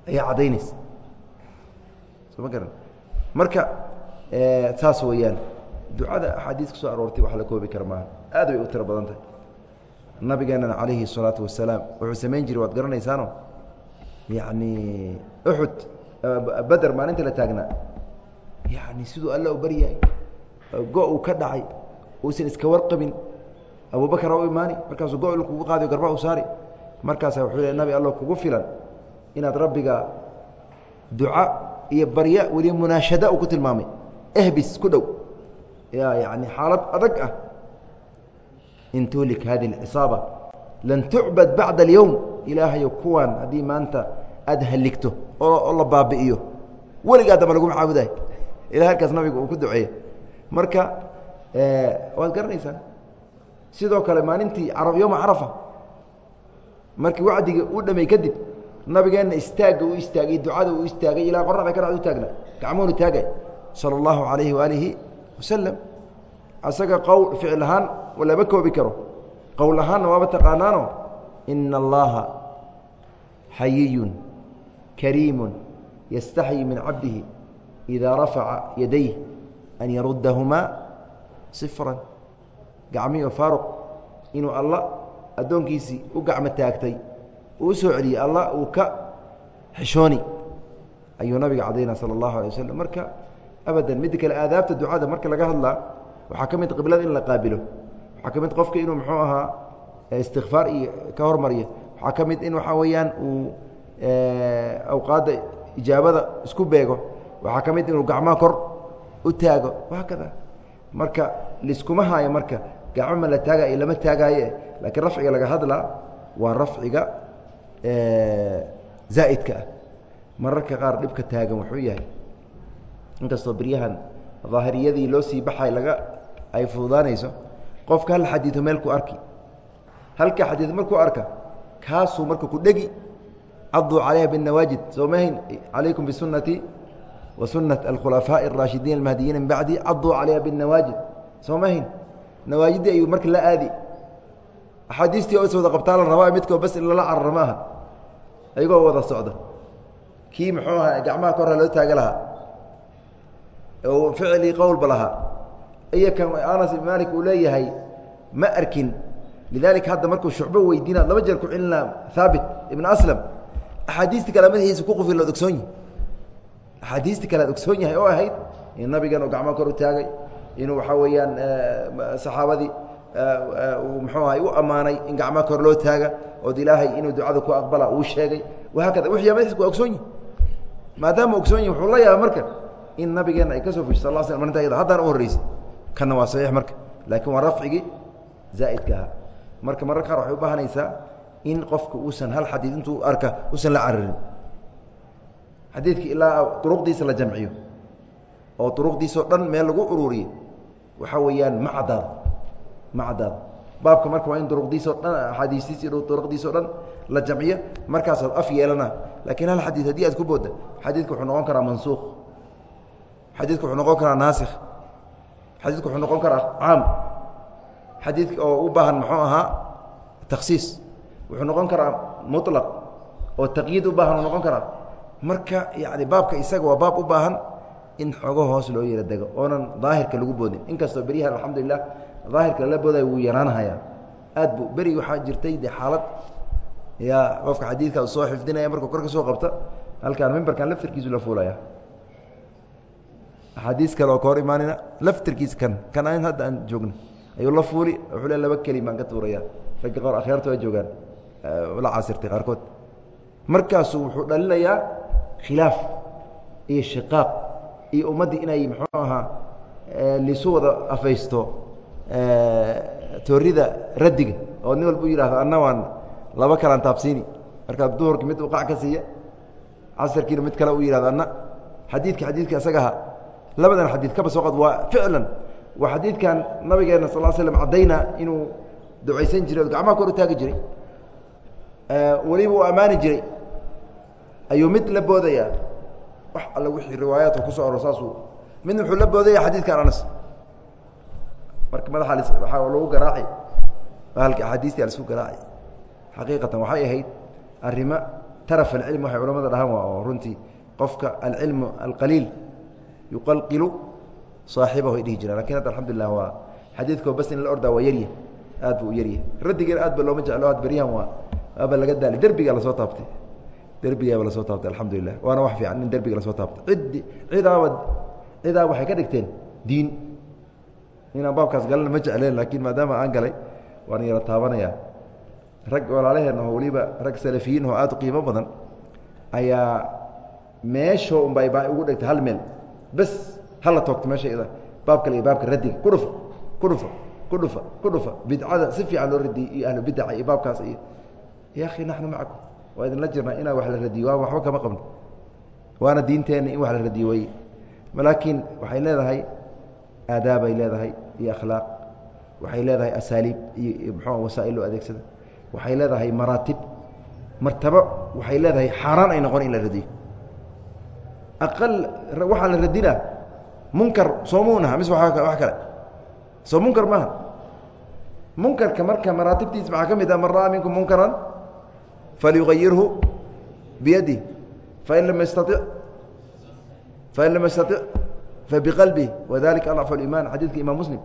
ayaa caddaynaysa soo ma garan? Marka saas weeyaan ducada axaadiis soo aroortay wax la koobi kara maaha. Aad bay u tiro badan tahay. Nabigeenana calayhi الsalaatu wasalaam wuxuu samayn jiray waad garanaysaano yacni uxud beder maalinta la taagnaa. Yani siduu alla u baryahay go uu ka dhacay. Uusan iska warqabin. Abubakar u imaani markaasuu go kugu qaadayo garba u saari. Markaasaa wuxuu le nabi allo kugu filan inaad rabbiga duca iyo barya weliba munaashada ku tilmaamay. Ehbis ku dhow. Ya yani xaalad adag ah. In tuhlik hadi اcisaaba lan tucbad bacda اlyowm ilaahayo kuwaan haddii maanta aad haligto oo la baabi'iyo. Weligaa damba laguma caabuday ila halkaas nabiga uu ku duceeye marka waad garanaysaan. Sidoo kale maalintii yowma carafa markii wacdiga uu dhamay kadib nabigeenna istaagga uu istaagay ducada uu istaagay ilaa qorraxda ka dhacd u taagna. Gacmuhuna taagay sala allahu calayhi waalihi wasalam asaga qowl ficil ahaan lama koobi karo. Qowl ahaanna waaba taqaanaano ina allaha xayiyun kariimun yastaxyi min cabdihi idaa rafaca yadayh an yaruddahumaa sifran. Gacmihi oo faaruq inuu alla addoonkiisii u gacmo taagtay uu u soo celiyey alla uu ka xishooni. Ayuu nabiga cadaynaa sala allahu alay waslm marka abadan midda kale aadaabta ducada marka laga hadlaa waxaa ka mid qiblada in la qaabilo. Waxaa ka mid qofka inuu muxuu ahaa istikfaar iyo ka hormaryo waxaa ka mid in waxaa weeyaan uu awqaadda ijaabada isku beego. Waxaa ka mid inuu gacmaha kor u taago. Wahaakada marka liskuma haayo marka gacmo ma la taagayo lama taagaaye. Laakiin rafciga laga hadlaa waa rafciga zaaidka ah. Mararka qaar dhibka taagan wuxuu yahay inkastoo beryahan daahiriyadii loo sii baxay laga ay fududaanayso qofka hal xadiio meel ku arki halka xadiid markuu arka kaasuu marka ku dhegi caduu calayha binawaajid soomaahin calaykum bisunati wa sunat alkhulafaaءi اraashidiin almahdiyiin min bacdi caduu calayha binawaajid soomahin nawaajiddii ayuu marka la aadi axaadiistii oo is wada qabtaa la rabaa midkoo bas in lala carara ma aha ayagoo wada socda. Kii muxuu ahaa? Gacmaha korha loo taaga lahaa. Oo ficilii qowlba lahaa. Iyo kan anas ibn malik uu leeyahay ma arkin. Lidalika hadda markuu shucbo weydiina laba jeer ku celinaa haabit ibn aslam. Axaadiistii kale madaxiisa ku qufil ood ogsoon yahi axaadiistii kale ad ogsoon yahay oo ahayd in nabigan uu gacmo kor u taagay inuu waxaa weeyaan saxaabadii muxuu ahay u ammaanay in gacmo kor loo taaga ood ilaahay inuu ducada ku aqbala uu sheegay. Wahaakada wixii madaxiisa waa ogsoon yihi maadaama ogsoon yihi wuxuu la yaaba marka in nabigeena ay ka soo fushi sal l sl marinta ayada haddana u horreysay. Kanna waa saxiix marka laakiin waa rafcigii zaa'idka ahaa marka mararka qaar waxay u baahanaysaa in qofka uusan hal xadiid intuu arka uusan la cararin xadiidka ilaa duruqdiisa la jamciyo oo duruqdiisao dhan meel lagu ururiyo. Waxaa weeyaan ma caddaado ma caddaado baabka marka waa in duruqdiisao dhan axaadiistiis duruqdiisao dhan la jamciyo markaasaad af yeelana. Laakiin hal xadiid haddii aad ku boodda xadiidka wuxuu noqon karaa mansuuq xadiidka wuxuu noqon karaa naasikh. Xadiidka wuxuu noqon karaa caam. Xadiidka oo u baahan muxuu ahaa takhsiis. Wuxuu noqon karaa muطlaq oo taqyiid u baahan u noqon karaa. Marka yani baabka isaga waa baab u baahan in xogo hoos loo yara dego oonan daahirka lagu boodin. Inkastoo beryahan alxamdulilah daahirka lala boodaya wuu yaraanhayaa aad bu beri waxaa jirtay de xaalad. Yaa qofka xadiidkaa soo xifdinaya markuu kor ka soo qabta halkaan mimbarkan laftirkiisu la fuulaya axaadiis kale oo ka hor imaanina laftirkiisa kan kan an hadda aan joogna ayuu la fuuli wuxuu le laba keli ka tuuraya. Ragga qaar akhyaarta waa joogaan la casirtay qaarkood. Markaasuu wuxuu dhalinayaa khilaaf iyo shiqaaq iyo ummaddii inay muxuu ahaa lisu wada afaysto toorida raddiga oo nin walba u yihahdo anna waan laba kalaan taabsiini. Markaa duhurki mid uqac ka siiya casarkiina mid kale u yihahdo anna xadiidka xadiidka isaga aha labadan xadiid kaba soo qad waa ficlan. Waa xadiidkan nabigeena sal l slm caddayna inuu ducaysan jiray o gacmaha kor u taagi jiray weliba uu ammaani jiray. Ayuu mid la boodaya. Wax alle wixii riwaayaadka ku so aro saasuu midna wuxuu la boodaya xadiidkan anas marka madaxa lagu garaaci bahalka axaadiistii alisku garaaci. Xaqiiqatan waxay ahayd arrimo taraf alcilm waxay culamada dhahaan waa oo runtii qofka alcilmu alqaliil yuqalqilu saaxibahu ay dhihi jiraan. Lakin hadda alxamdulilah waa xadiidkoo bas in la ordaa waa yarya aad bu u yarya raddigeena aad ba looma jeclo ad beryahan waa waaba laga daali derbigaa la soo taabtay. Derbigaaba la soo taabtay alxamdulilah waana wax fiican in derbiga la soo taabtay. Ciddi cidaaba cidaa waxay ka dhigteen diin inaan baabkaas galana ma jecleen laakiin maadaama aan galay waan yara taabanayaa rag walaalaheenna oo weliba rag salafiyiin oo aad u qiimo badan ayaa meesho unbay baa ugu dhegtay hal meel. Bes hala toogto meesha ida. Baab kale iyo baabka raddiga ku dhufa ku dhufa ku dhufa ku dhufa. Bidcada si fiican loo radiyey iyo ahlu bidaca iyo baabkaas iyo ya akhi naxnu macakum. Waa idinla jirnaa inaa wax la radiyo waa waxba kama qabno. Waana diinteenna in wax la radiyo wey laakiin waxay leedahay aadaabay leedahay iyo akhlaaq waxay leedahay asaaliib iyo mxua wasaa'il loo adeegsada waxay leedahay maraatib martabo waxay leedahay xaaraan ay noqon in la radiyo. Aqal waxaa la radina munkar soo muunaha mise wax kale. Soo munkar maaha. Munkarka marka maraatibtiisa maxaa ka mid ah man ra'aa minkum munkaran falyugayirhu biyadih fain lam yastaطic fain lam yastaطic fabiqalbih wadalika adcfu اliman xadiidka imam muslim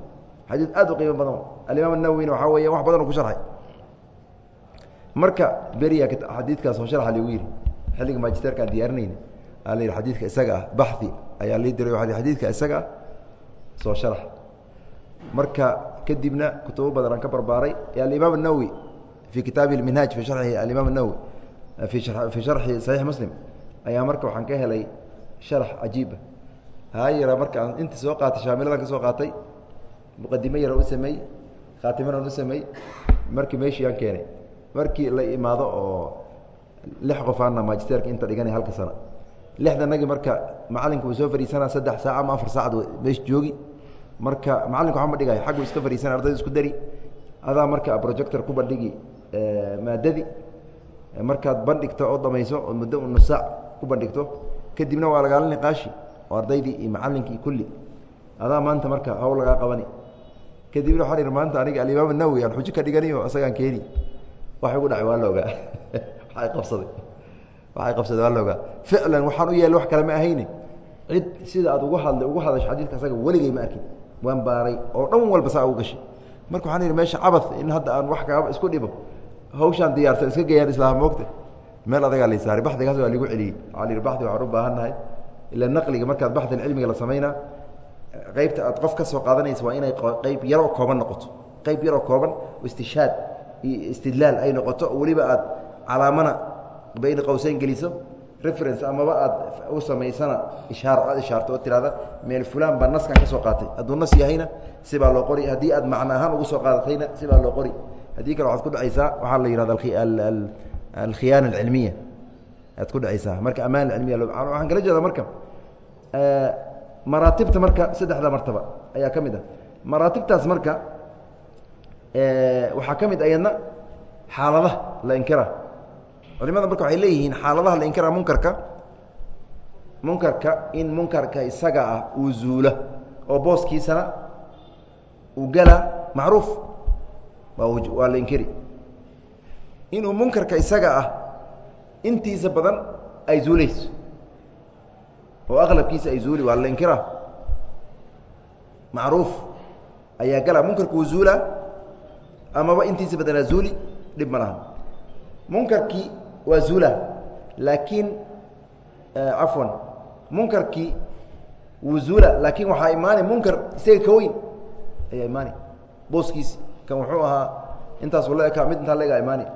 xadiid aad u qiimo badan alimaam الnawowina waxaa weya wax badan oo ku sharxay marka beriya xadiidkaas oo sharxa lagu yihi xilliga magisterka aan diyaarinayna aa la yihi xadiidka isaga ah baxi ayaa lii diray xadiidka isaga ah soo sharax marka kadibna kutubo badan aan ka barbaaray alimaam الnawowi fii kitaabihi اminhaaj fi sharxi alimaam الnawowi fi fii sharxi saxiix muslim ayaa marka waxaan ka helay sharax cajiiba hayara marka aan inta soo qaatay shaamiladan ka soo qaatay muqadimo yara u sameey khaatimadan u sameey markii meeshii aan keenay markii la imaado oo lix qof aana magisterka inta dhiganay halka sana lixdanagii marka macallinka uu soo fariisanaa saddex saac ama afar saacad meesha joogi. Marka macallinka waxba ma dhigayo xaggu iska fariisana ardayda isku dari. Adaa marka projector ku bandhigi maadadii markaad bandhigto oo dhamayso oo muddo u nus saac ku bandhigto kadibna waa lagaala niqaashi oo ardaydii iyo macallinkii kulli. Adaa maanta marka hawl lagaa qabani. Kadibna waxaa ihi maanta aniga alimaam nawowi aan xujo ka dhiganiyo isagaan keeni waxay gu dhacay waa la ogaa waay qabsaday. Waxay qabsaday waa la ogaa ficlan waxaan u yeelay wax kale ma ahayne. Cid sida aad ugu hadlay ugu hadasho xadiidka asaga weligay ma arkin. Waan baaray oo dhan walba saa ugu gashay. Marka waxaan ihi meesha cabad in hadda aan wax kaa isku dhibo hawshaan diyaarsan iska geeyaan islaam moogta meel adagaa la saaray baxdigaas waa lagu celiyey. Waaa la baxdi waxaan u baahan nahay ila naqliga markaad baxdan cilmiga la samaynaa qaybta aad qof ka soo qaadanaysa waa inay qayb yaroo kooban noqoto. Qayb yaroo kooban istishaad iyo istidlaal ay noqoto weliba aad calaamana bayna qowseyn geliso reference amaba aad u samaysana ishaaro aad ishaarto oo tirahda meel fulaan baa naskan ka soo qaatay. Hadduu nas yahayna sibaa loo qori. Haddii aad macno ahaan ugu soo qaadatayna sibaa loo qori. Haddii kale waxaad ku dhacaysaa waxaa la yihahda alkhiyaana alcilmiya aad ku dhacaysaa. Marka amaan cilmiya waxaan kala jeeda marka maraatibta marka saddexda martaba ayaa ka mid ah. Maraatibtaas marka waxaa ka mid ayadna xaaladaha la inkira. Culimada marka waxay leeyihiin xaaladaha la inkira munkarka munkarka in munkarka isaga ah uu zuula oo booskiisana uu gala macruuf waa la inkiri. Inuu munkarka isaga ah intiisa badan ay zuulayso. Oo aqlabkiisa ay zuuli waa la inkira macruuf. Ayaa gala munkarka uu zuula amaba intiisa badanaa zuuli dhib ma laha. Munkarkii waa zuula laakiin cafwan munkarkii wuu zuula laakiin waxaa imaanay munkar isaga ka weyn. Ayaa imaanay booskiisi kan wuxuu ahaa intaas la eka mid intaa laegaa imaani.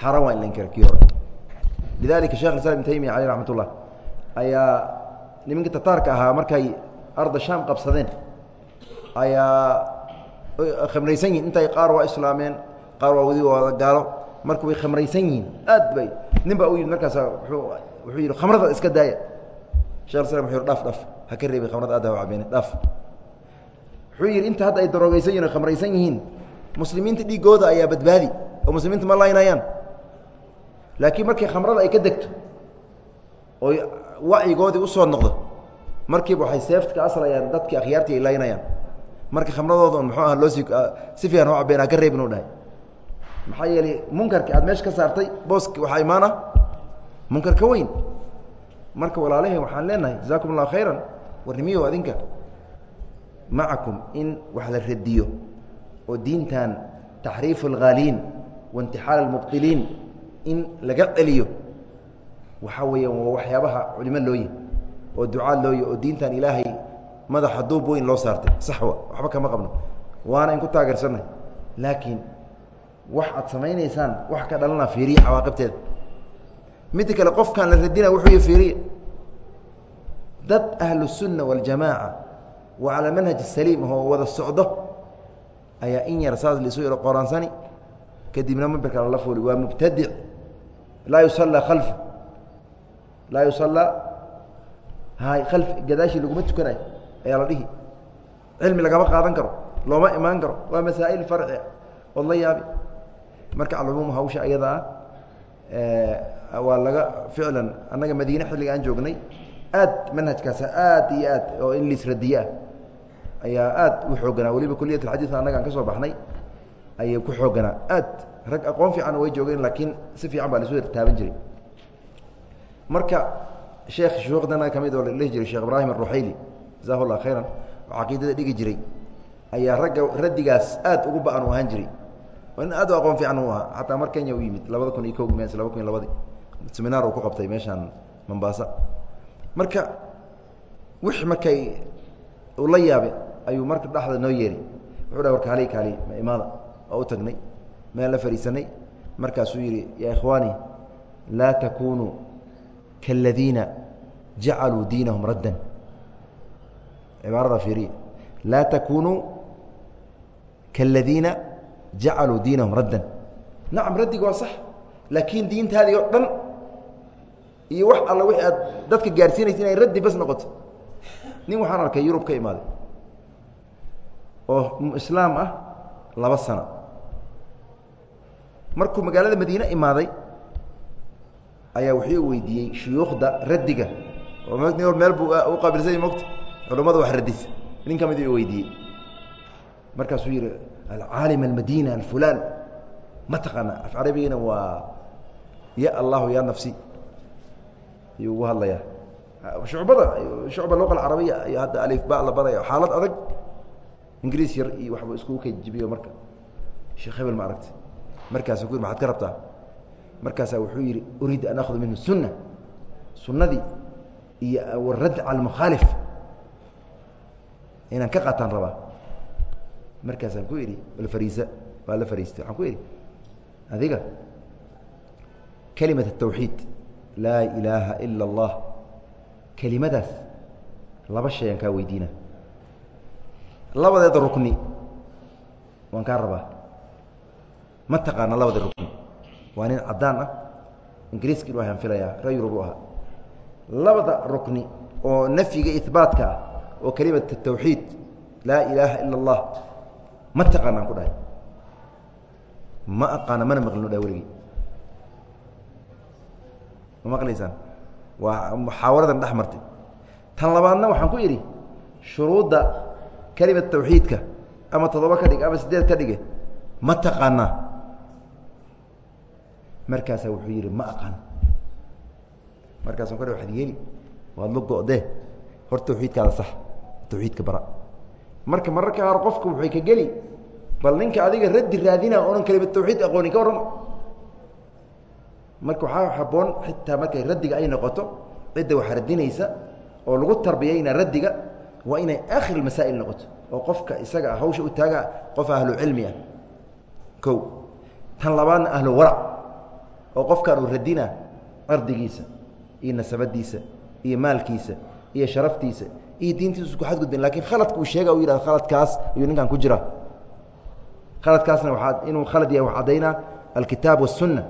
Xaaraan waa in la inkira kii hore lidalika shekh islam ibn taymiya aleyh raxmat ullah ayaa nimankii tataarka ahaa markay arda shaam qabsadeen ayaa khamraysan yihiin intay qaar waa islaameen qaar waa wadi wada gaalo marka way khamraysan yihiin aad bay nin baa u yimid markaasa wuxuu yidhi khamrada iska daaya shekh wuxuu yhi dhaf dhaf ha ka reebin khamrada aad ha cabeen dhaf wuxuu yidhi inta hadda ay daroogeysan yihiin o khamraysan yihiin muslimiinta dhiigooda ayaa badbaadi oo muslimiinta ma laynayaan laakiin markay khamrada ay ka degto oy wacyigoodii u soo noqdo markiiba waxay seefta ka aslayaan dadkii akhyaartii ay laynayaan. Marka khamradooda muxuu aha loo sii si fiican oo cabeen ha ka reebin u dhahay. Maxaa yeelay munkarki aad meesha ka saartay booski waxaa imaana munkar ka weyn. Marka walaalahay waxaan leenahay jazaakum allahu khayran warnimiyo adinka macakum in wax la radiyo oo diintan taxriifu alghaaliin waintixaal almubطiliin in laga celiyo. Waxaa weeyaan waa waxyaabaha culimo looyi oo ducaad looyi oo diintan ilaahay madaxa duub weyn loo saartay. Saxwa waxba kama qabno. Waana in ku taageersanay. Laakiin wax aad samaynaysaan wax ka dhalana fiiriya cawaaqibteeda midda kale qofkaan la radina wuxuu y fiiriya dad ahlusunna waljamaaca waa calaa manhaj saliim ahoo wada socdo ayaa in yar saas laisu yaro kadibna mimbarka lala fuuli waa mubtadic laa yusallaa khalfa laa yusallaa hay khalf gadaashii laguma tukanayo ayaa la dhihi. Cilmi lagama qaadan karo looma imaan karo waa masaa'il farci ood la yaabi. Marka alcumuum hawsha ayada ah waa laga ficlan annaga madiine xilliga aan joognay aad manhajkaasa aad iyo aad oo in liisradiye ah ayaa aad u xooganaa weliba kuliyat alxadiid annaga aan ka soo baxnay ayay ku xooganaa. Aad rag aqoon fiican way joogeen laakiin si fiican baa laisu taaban jiray. Marka sheekh shuuqdana ka mid oo la dhihi jiray sheekh ibraahim aruxayli jazahu llah khayran oo caqiidada dhigi jiray ayaa ragga raddigaas aad ugu ba'an u ahaan jiray. Oo nin aad u aqoon fiican u ahaa. Xataa mar kenya u yimid labada kun iyo ko mes laba kun iyo labadii. Seminaar uu ku qabtay meeshaan mombaasa marka wix markay uu la yaabe ayuu marka dhexda noo yeeray. Wuxuu dha war kaali kaali ma imaada oo u tagnay meel la fadhiisanay markaasuu yidhi yaa ikhwaani laa takunuu kaladiina jacaluu diinahum raddan. Cibaarada fiiriya laa takunuu kaladiina jacaluu diinahum raddan. Nacam raddiga waa sax laakiin diintaadii oo dhan iyo wax alla wixii aad dadka gaarsiinaysa inay raddi bas noqoto. Nin waxaan arkay yurub ka imaaday oo islaam ah laba sano markuu magaalada madiine imaaday ayaa wuxuu weydiiyey shuyuukhda raddiga. Oo meel buu u qaabilsanya mogta culummada wax radisa nin ka mid u weydiiyey. Markaasuu yidhi alcaalim almadina alfulaan. Ma taqaana af carabigina waa ya allahu ya nafsi. Ayuu ugu hadlayaa. Shucbada shucba luqa alcarabiya iyo hadda alifba la baraya. Xaalad adag ingiriis yar iyo waxba iskugu kajibiyo marka. Sheekh hebel ma aragti markaas ku maaad ka rabtaa? Markaasaa wuxuu yidhi uriid an akhdu minhu sunna sunnadii iyo warad cala almukhaalif inaan ka qaataan rabaa. Markaasaan ku idhi alfariisa waa la fariistay. Ku idhi adiga kelimat atawxiid laa ilaaha ila allah kelimadaas laba shay aan kaa weydiina rukni waan kaa rabaa ma taqaana labada rukni waa nin cadaan ah ingiriiski u filayaa ree yurubuu ahaa. Labada rukni oo nafyiga ibaatka ah oo kelimata tawxiid laa ilaaha ila allah ma taqaanaan ku dhahay. Ma aqaana mana maqlino dha weligii. Ma maqlaysaan? Waa muxaawaradan dhex martay tan labaadna waxaan ku idhi shuruudda kelimata tawxiidka ama toddoba ka dhig ama siddeed ka dhige ma taqaanaa markaasaa wuxuu yidhi ma aqaan. Markaasaan ku waxad yeeli waad la go-dee. Hor tawxiidkaada sax tawxiidka bara. Marka mararka qaar qofka waxay ka geli bal ninka adiga raddi raadina oonan kelimad tawxiid aqoonin ka warrama marka waxaa haboon xitaa markay raddiga ay noqoto cidda wax radinaysa oo lagu tarbiyayna raddiga waa inay akhir masaa'il noqoto oo qofka isaga hawsha u taaga qof ahlu cilmi ah. Ko tan labaadna ahlu warac oo qofkaan uu radina ardigiisa iyo nasabadiisa iyo maalkiisa iyo sharaftiisa iyo diintiisa isku xadgudbin. Lakiin khaladka uu sheega u yidhahdo khaladkaas ayuu ninkan ku jira. Khaladkaasna waaa inuu khalad yahay wax caddaynaa alkitaab waالsunna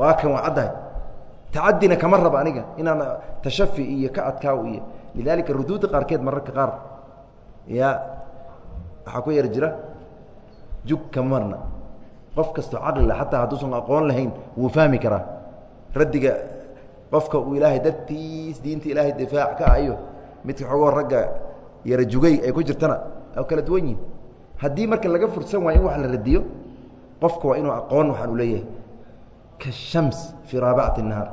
waa kan waa caddahay. Tacadina kama raba aniga inaan tashafi iyo ka adkaaw iyo lidalika ruduudda qaarkeed mararka qaar. Ya waxaa ku yar jira jug kama marna qof kastoo caqlila xataa hadduusan aqoon lahayn wuu fahmi karaa raddiga qofka uu ilaahay dartiis diinta ilaahay difaac ka ah iyo midka xogoo ragga yara jugay ay ku jirtana a kala duwan yihin haddii marka laga fursan waayo in wax la radiyo qofka waa inuu aqoon waxaan u leeyahay kaلshams fii raabacati الnahaar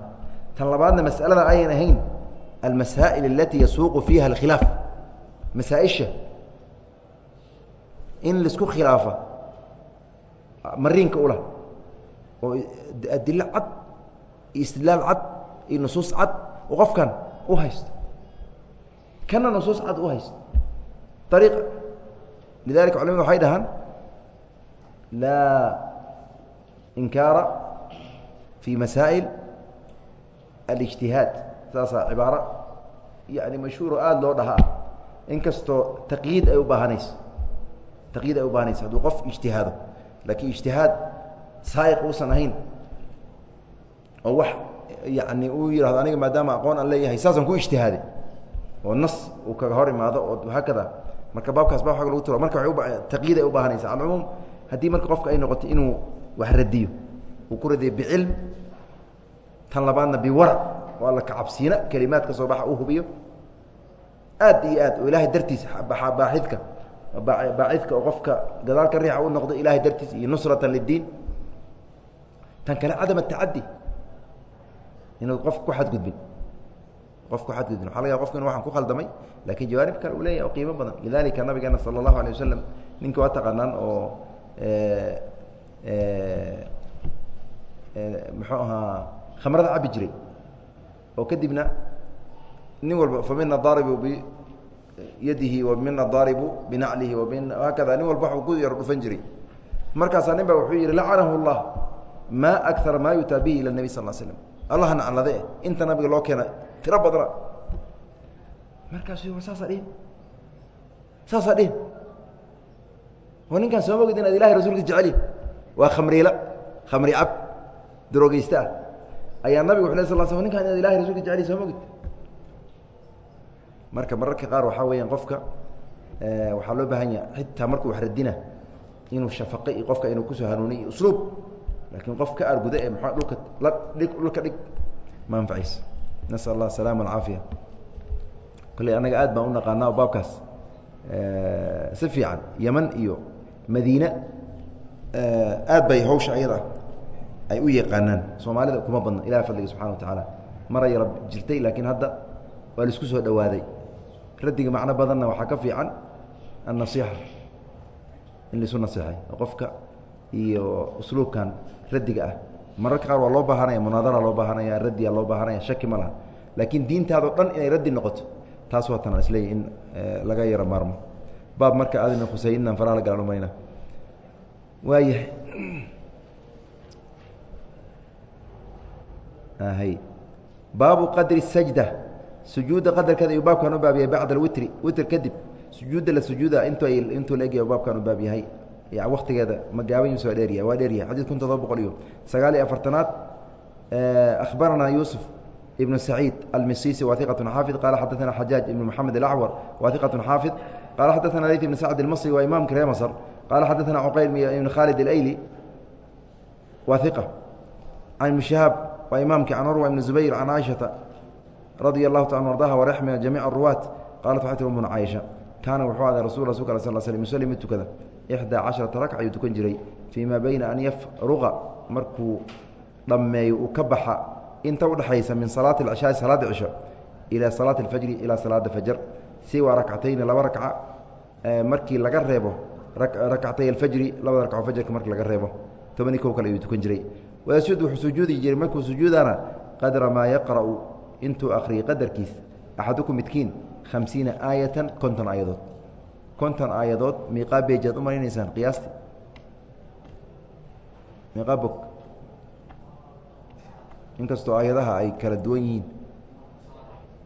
tan labaadna masalada ayan ahayn almasaa'il alatii yasuuqu fiiha اlkhilaaf masaaئisha in laisku khilaafa mariinka ula oo adilo cad iyo istidlaal cad iyo nusuus cad oo qofkan u haysto. Kana nusuus cad u haysto. Ariiq lidalika culamadu waxay dhahaan laa inkaara fii masaa'il alijtihaad. Saasaa cibaaro yani mashhuuro aada loo dhahaa inkastoo taqyiid ay u baahanayso taqyiid ay u baahanayso hadduu qof ijtihaado laakiin ijtihaad saa'iq uusan ahayn oo wax yani uu yihahdo aniga maadaama aqoon aan leeyahay saasaan ku ijtihaaday oo nas uu kaga hor imaado oo haakada marka baabkaas bab lagu tiro marka taqyiid ay u baahanaysa alcumuum haddii marka qofka ay noqoto inuu wax radiyo uu ku radiyay bicilm tan labaadna biwarac oo alla kacabsiina kelimaad ka soo baxa uu hubiyo. Aad iyo aad oo ilaahay dartiis baaxidka baacidka qofka gadaal ka riixa u noqdo ilahay dartiis iyo nusratan liddiin. Tan kale cadam atacadi inuu qofka ku xadgudbin. Qof ku xadgudbin. Waxa laga qofka inu ku khaldamay laakiin jawaanib kale uu leeyahy oo qiimo badan. Lidalika nabigeena sala allahu alay wasalam ninka waa taqaanaan oo muxuu ahaa khamrada cabi jiray. Oo kadibna nin walba famina daaribu biyadihi wa mina daaribu binaclihi wamin haakada nin walba ku yaro dhufan jiray. Markaasaa nin ba wuxuu yihi lacanahu اllah ma akara ma yutaa bihi ila nebi sal l slam allah naclade inta nabiga loo keena tiro badna markaasu saasaa dhihin saasaa dhihin oo ninkaan soo mogid inaad ilahay rasulka jeceli khamriila. Khamri cab darogeyste ah nabiga wuxu lay sal sl ninkaan inaad ilahay rasulka jeceli soo mogid marka mararka qaar waxaa weeyaan qofka waxaa loo baahan yaha xitaa markuu wax radina inuu shafaqe iyo qofka inuu ku soo hanuuniy iyo usluub. Laakiin qof ka aarguda ee maxaa dhulka la dhig dhulka dhig? Ma anfacayso nasal allah asalaama alcaafiya kolley annaga aad baan u naqaanaa oo baabkaas si fiican yeman iyo madiine aad bay hawsha ayada ay u yaqaanaan. Soomaalida kuma badna ilaha fadliga subxana wa tacaala mara yara jirtay laakiin hadda waa la isku soo dhowaaday raddiga macno badanna waxaa ka fiican annasiixa in laisu naseexay qofka iyo usluubkan raddiga ah. Mararka qaar waa loo baahanaya munaadara loo baahanaya raddiya loo baahanaya shaki ma laha. Laakiin diintaado dhan inay raddi noqoto taas waa isleeyahy in laga yaro maarmo. Baab marka aadina khusey inaan faraha la galan umayna waayahay. Hay baabu qadri sajda sujuuda qadarkeeda ayuu baabkan u baab yahay bacd witr kadib sujuudda la sujuuda intu intuu la egyahay baabkan u baab yahay ma gaaban yus waa waa dheeryahay xadid kun todoba boqol iyo sagaal iyo afartanaad eh, akhbaranaa yuusuf ibn saciid almisisi wa xaafid qaala xadaana xajaaj ibn moxamed alacwar wa xaafid qaala xadaana leyt ibn sacd ilmasri waa imaamka reer masr qaala xadaana cuqayl ibn khaalid alayli wa can ibn shihaab waa imaamki can urwa ibn zubayr can caaishata radia allahu taala ardaha waraxmia jamiic aruwaat qalat waxay tir umuna caaisha kaana wuxuu aday rasul rasulka al sal slm yusalli mid tukada ixdaa casharata ragc ayuu tukan jiray fii maa bayna an yafruqa markuu dhammeeyo uu ka baxa inta udhexaysa min salaati alcishaai salaada cisho ilaa salaati alfajri ilaa salaada fajar siwa rakcatayni laba rakca markii laga reebo rakcatay alfajri labada rakco fajarka markii laga reebo tobani kow kale ayuu tukan jiray. Wayasjud wuxuu sujuudi jiray markuu sujuudana qadra maa yaqra'u intuu akhriyay qadarkiis axadukum midkiin hamsiina aayatan konton aayadood. Konton aayadood miiqaa beejaad u maraynaysaan qiyaastii miiqaa bog. Inkastoo aayadaha ay kala duwan yihiin.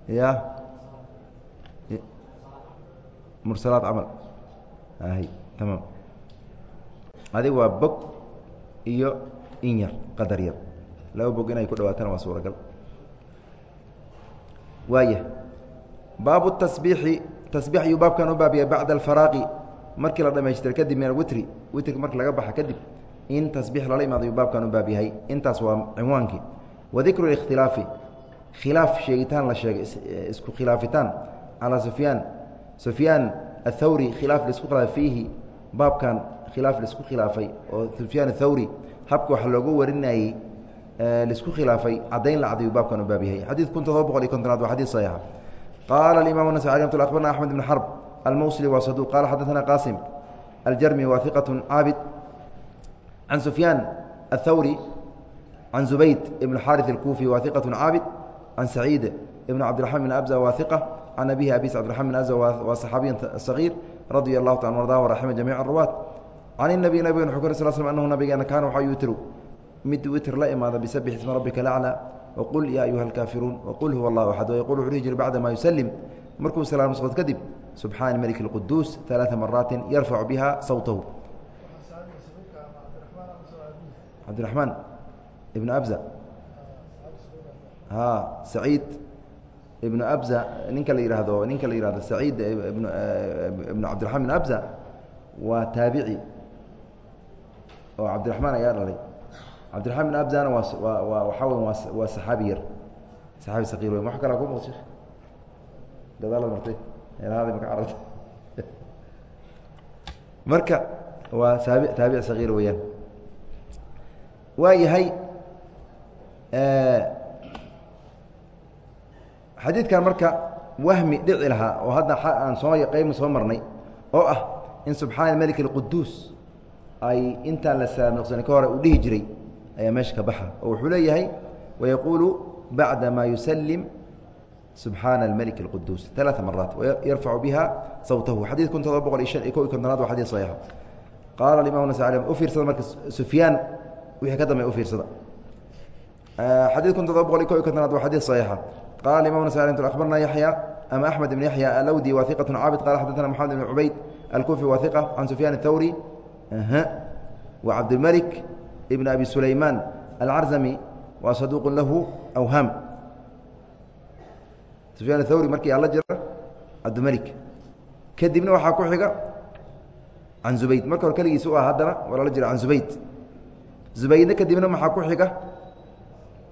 Ya. Mursalaad camal. Ahy tamaam adig waa bog iyo in yar qadar yar. Laba bog inay ku dhawaatana waa suuragal waaya baabu tasbiixi tasbiix ayuu baabkan u baabiya bacda alfaraaqi markii la dhamaystira kadib min alwitri witrka marki laga baxa kadib in tasbiix lala imaado ayuu baabkan u baab intaas waa cinwaankii wadikru اkhtilaafi khilaaf sheegitaan la sheegay isku khilaafitaan. Calaa sufyaan sufyaan athawri khilaaf la isku khilaafay fiihi baabkan khilaaf la isku khilaafay oo sufyaan athawri habka wax looga warinayey laisku khilaafay caddayn la cadayu baabkan u baab yahay xadiid kun todoba boqol iyo kontonaad waa xadid saxiixa qaala aimam النasai mt abarna axmed bn xarb almawsli waa saduq qala xadaثana qasim aljarmi waa iqaة caabid can sufyaan aلthawri can zubayd ibn xariث اlkufi waa iqaة caabid can saciid ibn cabdiرaحman bn abza waa iqa can abihi abis cabdiرaحman bn abza waa صaxaabiy صaغيir radia الlahu ta arda waraxima jamic الruwaat can الnabi nabig wxu kor sl sl anhu nabigeena kaana waxaa yutiru mid witr la imaada bisabix isma rabbika laclى wqul yaa ayuha alkaafiruun wqul huwa allah axad wayqul wuxuu dhihi jiri bacda ma yusalim markuu salaam sqod kadib subxaana malik اlquduus ثalaaثa maraatin yarfacu biha sawtahu cabdiraxmaan ibn abza a saciid ibnu abza ninka la yihahdo ninka la yihahdo saciid ibnu cabdiraxman ibn abza waa taabici oo cabdiraxmaan ayaa dhalay cabdiramaan bin abzana waa waxa waa saxaabi yar saxaabi saqiir wey wax kalaa ku muuqda shek gadaalaad martay hada maka carabta marka waa taabi taabic saqiir weeyaan waa yahay xadiidkan marka wahmi dhici lahaa oo hadda aan soo qayb soo marnay oo ah in subxaana malik اlquduus ay intaan la saamiqsani ka hore uu dhihi jiray ayaa meesha ka baxa oo wuxuu leeyahay wayaquulu bacda ma yusalim subxaana almalik اlquduus ثalaaثa maraat yarfacu biha sawtahu xadiid kun todoba boqol iyo shan iyo ko iyo kontonaad waa xadid saxiixa qaala imam nas u fiirsada marka sufyaan wixii ka dambeya u fiirsada xadiid kun todoba boqol iyo ko iyo kontonaad waa xadiid saxiixa qala imam nas akhbarna yaxya ama axmed ibn yaxya alawdi wa iqaة caabid qala xadana moxamed ibn cubayd alkufi wa iqa can sufyaan الthawri wa ibn abi sulaymaan alcarzami waa saduuq lahu awhaam sufyaan athawri markii alla jira cabdimalik kadibna waxaa ku xiga can zubayd. Marka hore keligiis u ah haddana waa lala jira can zubayd. Zubaydna kadibna maxaa ku xiga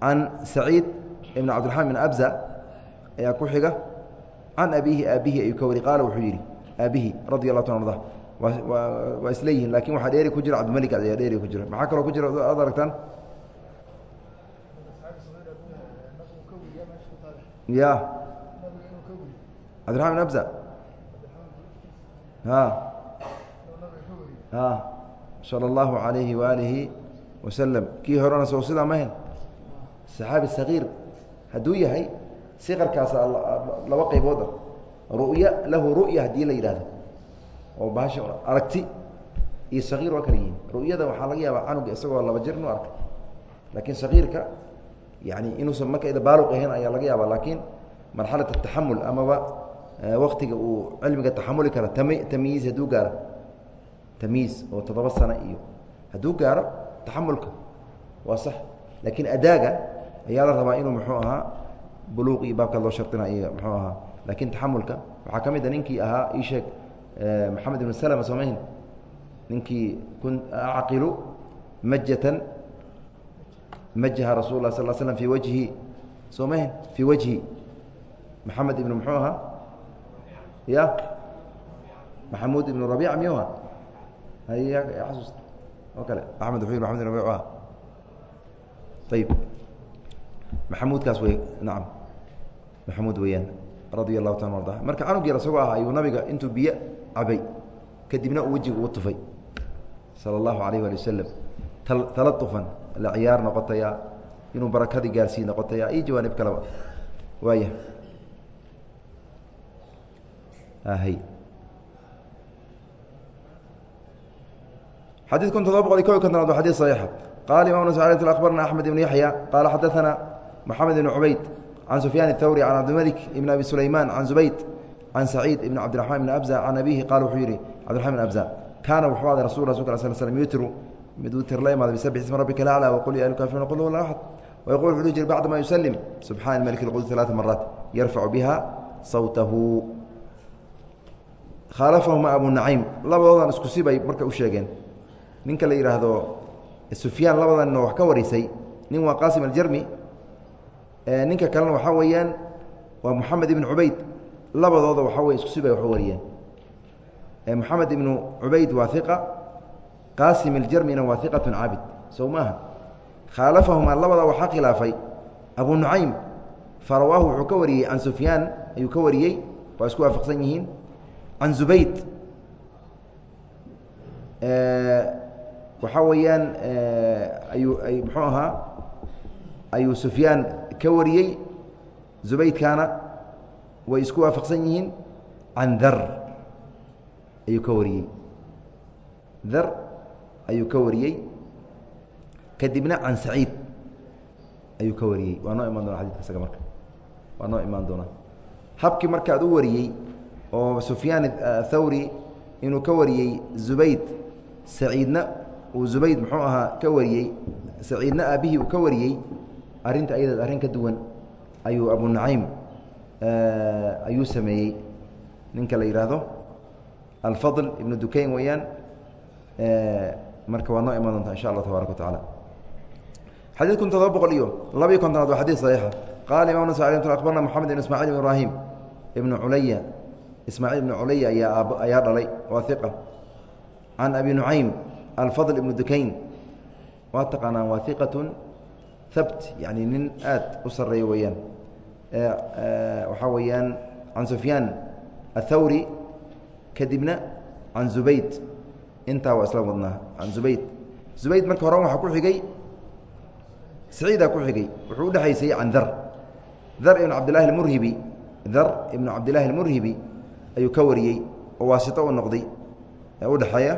can saciid ibn cabdiraxmaan bin abza ayaa ku xiga can abiihi aabihi ayuu ka wari. Qaala wuxuu yidhi aabihi radi allah ta arda waa isleeyihiin laakiin waaa dheeri ku jira cabdimalik ayaa dheeri ku jira. Maxaa kaloo ku jira ad aragtaan? Ya. Cabdiraman abza. A a sala allahu alayhi waalihi wasalam kii horena soo sidaa mahen saxaabi sagiir. Hadduu yahay siqarkaasa laba qaybood ah. ru'ya lahu ru'ya haddii la yidhahdo oo bahasha aragti iyo sagiir waa kala yihiin. Ru'yada waxaa laga yaabaa canuga isagoo laba jir inuu arkay laakiin sagiirka yani inuusan marka baaluq ahayn ayaa laga yaaba laakiin marxalat ataxamul amaba waktiga uu cilmiga taxamuli tam tamyiiz hadduu gaaro. Tamyiiz oo toddoba sano iyo hadduu gaaro taxamulka waa sax. Laakiin adaaga ayaa la rabaa inuu muxuu ahaa buluuq iyo baabka loo shardina iyo muxuu ahaa. Laakiin taxamulka waxaa ka mid a ninkii ahaa ii sheeg maxamed ibn slma somayn ninkii kun acqilu majatan majaha rasul lah sal slm fi wajhi. Somayn fii wajhi. Maxamed ibn muxuu ahaa ya? Maxamuud ibn rabiica miyuu ahaa hay xasuusta oo kale. Axmed wuxuu yih maxamed ibn rabic ayib maxamuudkaas wey nacam maxamuud weeyaan. Radia allahu taala arda marka canug yar isagoo ah ayuu nabiga intuu biyo cabay kadibna uu wejiga ugu tufay sala allahu alayh ali wasalam talatufan la ciyaar noqotaya inuu barakadii gaarsii noqotaya iyo jawaanib kaleba waaya hy xadيث kun todoba boqol iyo ko iyo kontonaad wa xadيث صaحيixa qala imam ن أخbarna أحmed بن yaحyى qala xadaثna محamed بن عubayd عan سufyaan الthawrي عan cabdimلك بn abi sulayman عan زubayd can saciid ibn cabdiraxmaan bn abza can abihi qaal wuxuu yidhi cbdiaman bn abza kaana wuxuu aday rasul rasulka sl slm yutru miduu tirlamaada bisabbix ismi rabbika laclaa waqul ya alkafiruna qul huwa axad wayaquul wuxuu dhihi jir bacda ma yusalim subxaana maliki lqudus talaata maraat yarfacu biha sawtahu khaalafahuma abu naciim labadoodan isku sibay marka u sheegeen ninka la yidhaahdo sufyaan labadan ninoo wax ka warisay nin waa qaasim aljarmi ninka kalena waxaa weeyaan waa moxamed ibn cubayd labadooda waxaa weye isku sibay wax wariyeen. Moxamed ibnu cubayd waa iqa qaasim aljarmina waa iqatun caabid sow maaha khaalafahumaa labadaa waxaa khilaafay abu nucaym farawaahu wuxuu ka wariyey can sufyaan ayuu ka wariyey waa isku waafaqsan yihiin. Can zubayd waxaa weeyaan ayuu ay muxuu ahaa ayuu sufyaan ka wariyey zubaydkaana way isku waafaqsan yihiin can dar ayuu ka wariyey. Dar ayuu ka wariyey kadibna can saciid ayuu ka wariyey. Waa noo imaan doona xadidka isaga marka. Waa noo imaan doonaa. Habkii markaad u wariyey oo sufyaan athawri inuu ka wariyey zubayd saciidna uu zubayd muxuu ahaa ka wariyey saciidna aabihii uu ka wariyey arrinta ayadeed arrin ka duwan ayuu abu nacaym ayuu sameeyey. Ninka la yidhaahdo alfadl ibnu dukayn weeyaan. Marka waa noo imaan doontaa insha allah tabaaraka wa tacaala kun todoba boqol iyo labiyo kontonaad waa xadid saxiixa. Qaala imam nas abarna moxamed ibn ismacil ibn ibraahim ibnu culaya ismaaciil ibnu culaya ayaa ayaa dhalay waa iqa can abi nucaym alfadl ibnu dukayn. Waa taqaanaan waa iqatun habt yani nin aad u sareeya weeyaan waxaa weeyaan can sufyaan athawri kadibna can zubayd. Intaa waa isla wadnaa can zubayd. Zubayd marka hore waxaa ku xigay saciidaa ku xigay. Wuxuu udhexaysay can dar dar ibn cabdillahi almurhibi dar ibnu cabdillahi almurhibi ayuu ka wariyey oo waasito u noqday ee udhexeeya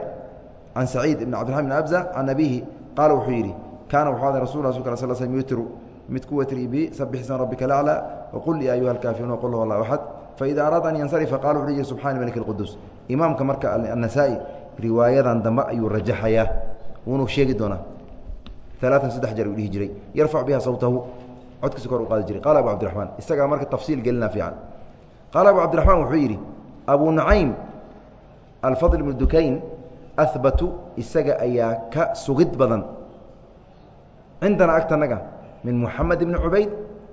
can saciid ibn cabdiraxman abza can abihi qaala wuxuu yidhi kaana wuxuu aday rasul rasulka al sl slm yutru mid ku watri bisabix isma rabbika laclى waqul ya ayuha alkaafiruun qul huwa allah axad faida araada an yansarifa qala wuxuu yihi subxana malik اlqudus imaamka marka annasaa-i riwaayadan dambe ayuu rajaxayaa. Wuunuu sheegi doonaa alaaan saddex jeer uu dhihi jiray. Biha sawtahu. Codkiisa kor u qaadi jiray. Qaala abu cabdiraxmaan isagaa marka tafsiil gelina fiican. Qaala abu cabdiraxmaan wuxuu yidhi abu nacaym alfadl ibnu dukayn ahbatu isaga ayaa ka sugid badan. Cindana agtanaga min muxamed ibni cubayd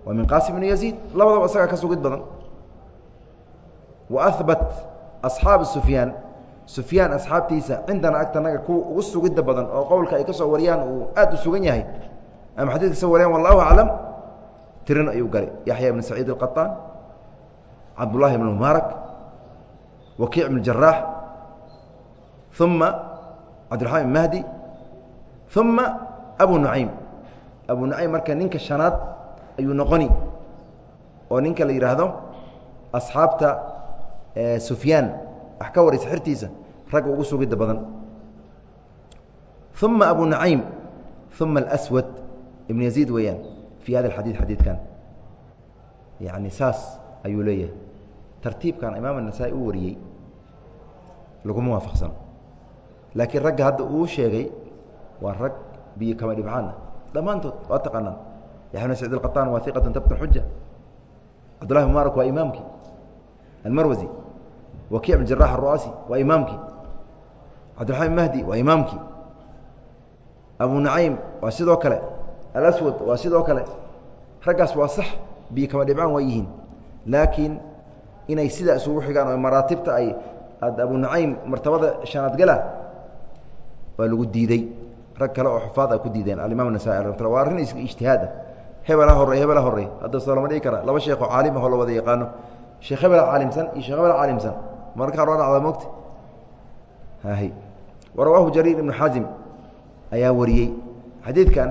wa min qaasim ibni yaziid labadaba isagaa ka sugid badan. Wa ahbat asxaabu sufyaan sufyaan asxaabtiisa cindana agtanaga kuwa ugu sugidda badan oo qowlka ay ka soo wariyaan uu aad u sugan yahay. Ama xadidka soo wariyaan wallahu aclam tirin ayuu galay. Yaxya ibn saciid alqaطaan cabdullahi ibn mubaarak wakiic ibn jaraax uma cabdiraxmaan ibn mahdi uma abu nucaym abu nacaym marka ninka shanaad ayuu noqoni oo ninka la yidhaahdo asxaabta sufyaan. Wax ka waraysa xirtiisa ragga ugu sugidda badan. Uma abu nacaym uma alswad ibn yaziid weeyaan fii hada alxadiid xadiidkan. Yacni saas ayuu leeyahay. Tartiibkan imaam anasaa'i u wariyey laguma waafaqsano laakiin ragga hadda uu sheegay waa rag biyo kama dhibcaana ah dhammaantood waa taqaanaan. Yaxya bn saciid alqataan waa iqatun tabta xuja cabdullahi mubaarak waa imaamkii. Almarwasi wakiic bn jarax aru'aasi waa imaamkii. Cabdiraxmaan mahdi waa imaamkii. Abu nacaym waa sidoo kale. Alaswad waa sidoo kale. Raggaas waa sax biyo kama dhibcaan waa yihiin. Laakiin inay sidaa isugu xigaan oo maraatibta ay aad abu nacaym martabada shanaadgala waa lagu diiday rag kale oo xufaad a ku diideen. Alimaam nasaa waa arrin ijtihaad. Ah hebela horey hebela horey hadda soo lama dhigi kara. Laba sheekoo caalim ahoo la wada yaqaano. Sheekh hebela caalimsan iyo sheekh hebela caalimsan. Markaa loo dhacda mogta h warawaahu jariir ibnu xaazim ayaa wariyey. Xadiidkan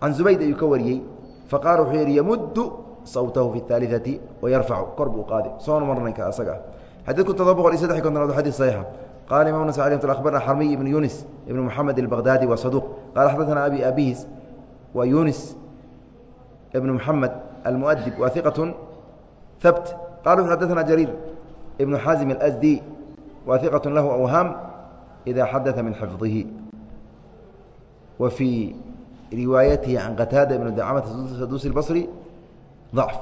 can zubayd ayuu ka wariyey. Faqaala wuxuu yidhi yamuddu sawtahu fi اtaaliثati wayarfacu kor buu qaadi soo marnanka asaga. Ah xadiidku toddoba boqol iyo saddex konton ad xadiid saxiixa qala imam nas alي abarna xarmiy ibn yunis ibn moxamed اlbaghdadi wa saduq qala xadaثana abi abihis wa yunis ibn moxamed almuadib wa iqaة habt qala wuxu xadaثana jariir ibn xaazim اlasdi wa iqaة lahu awhaam ida xadaثa min xifظihi wa fii riwaayatihi can qataada ibn dacamata sadusi اbصri ضacf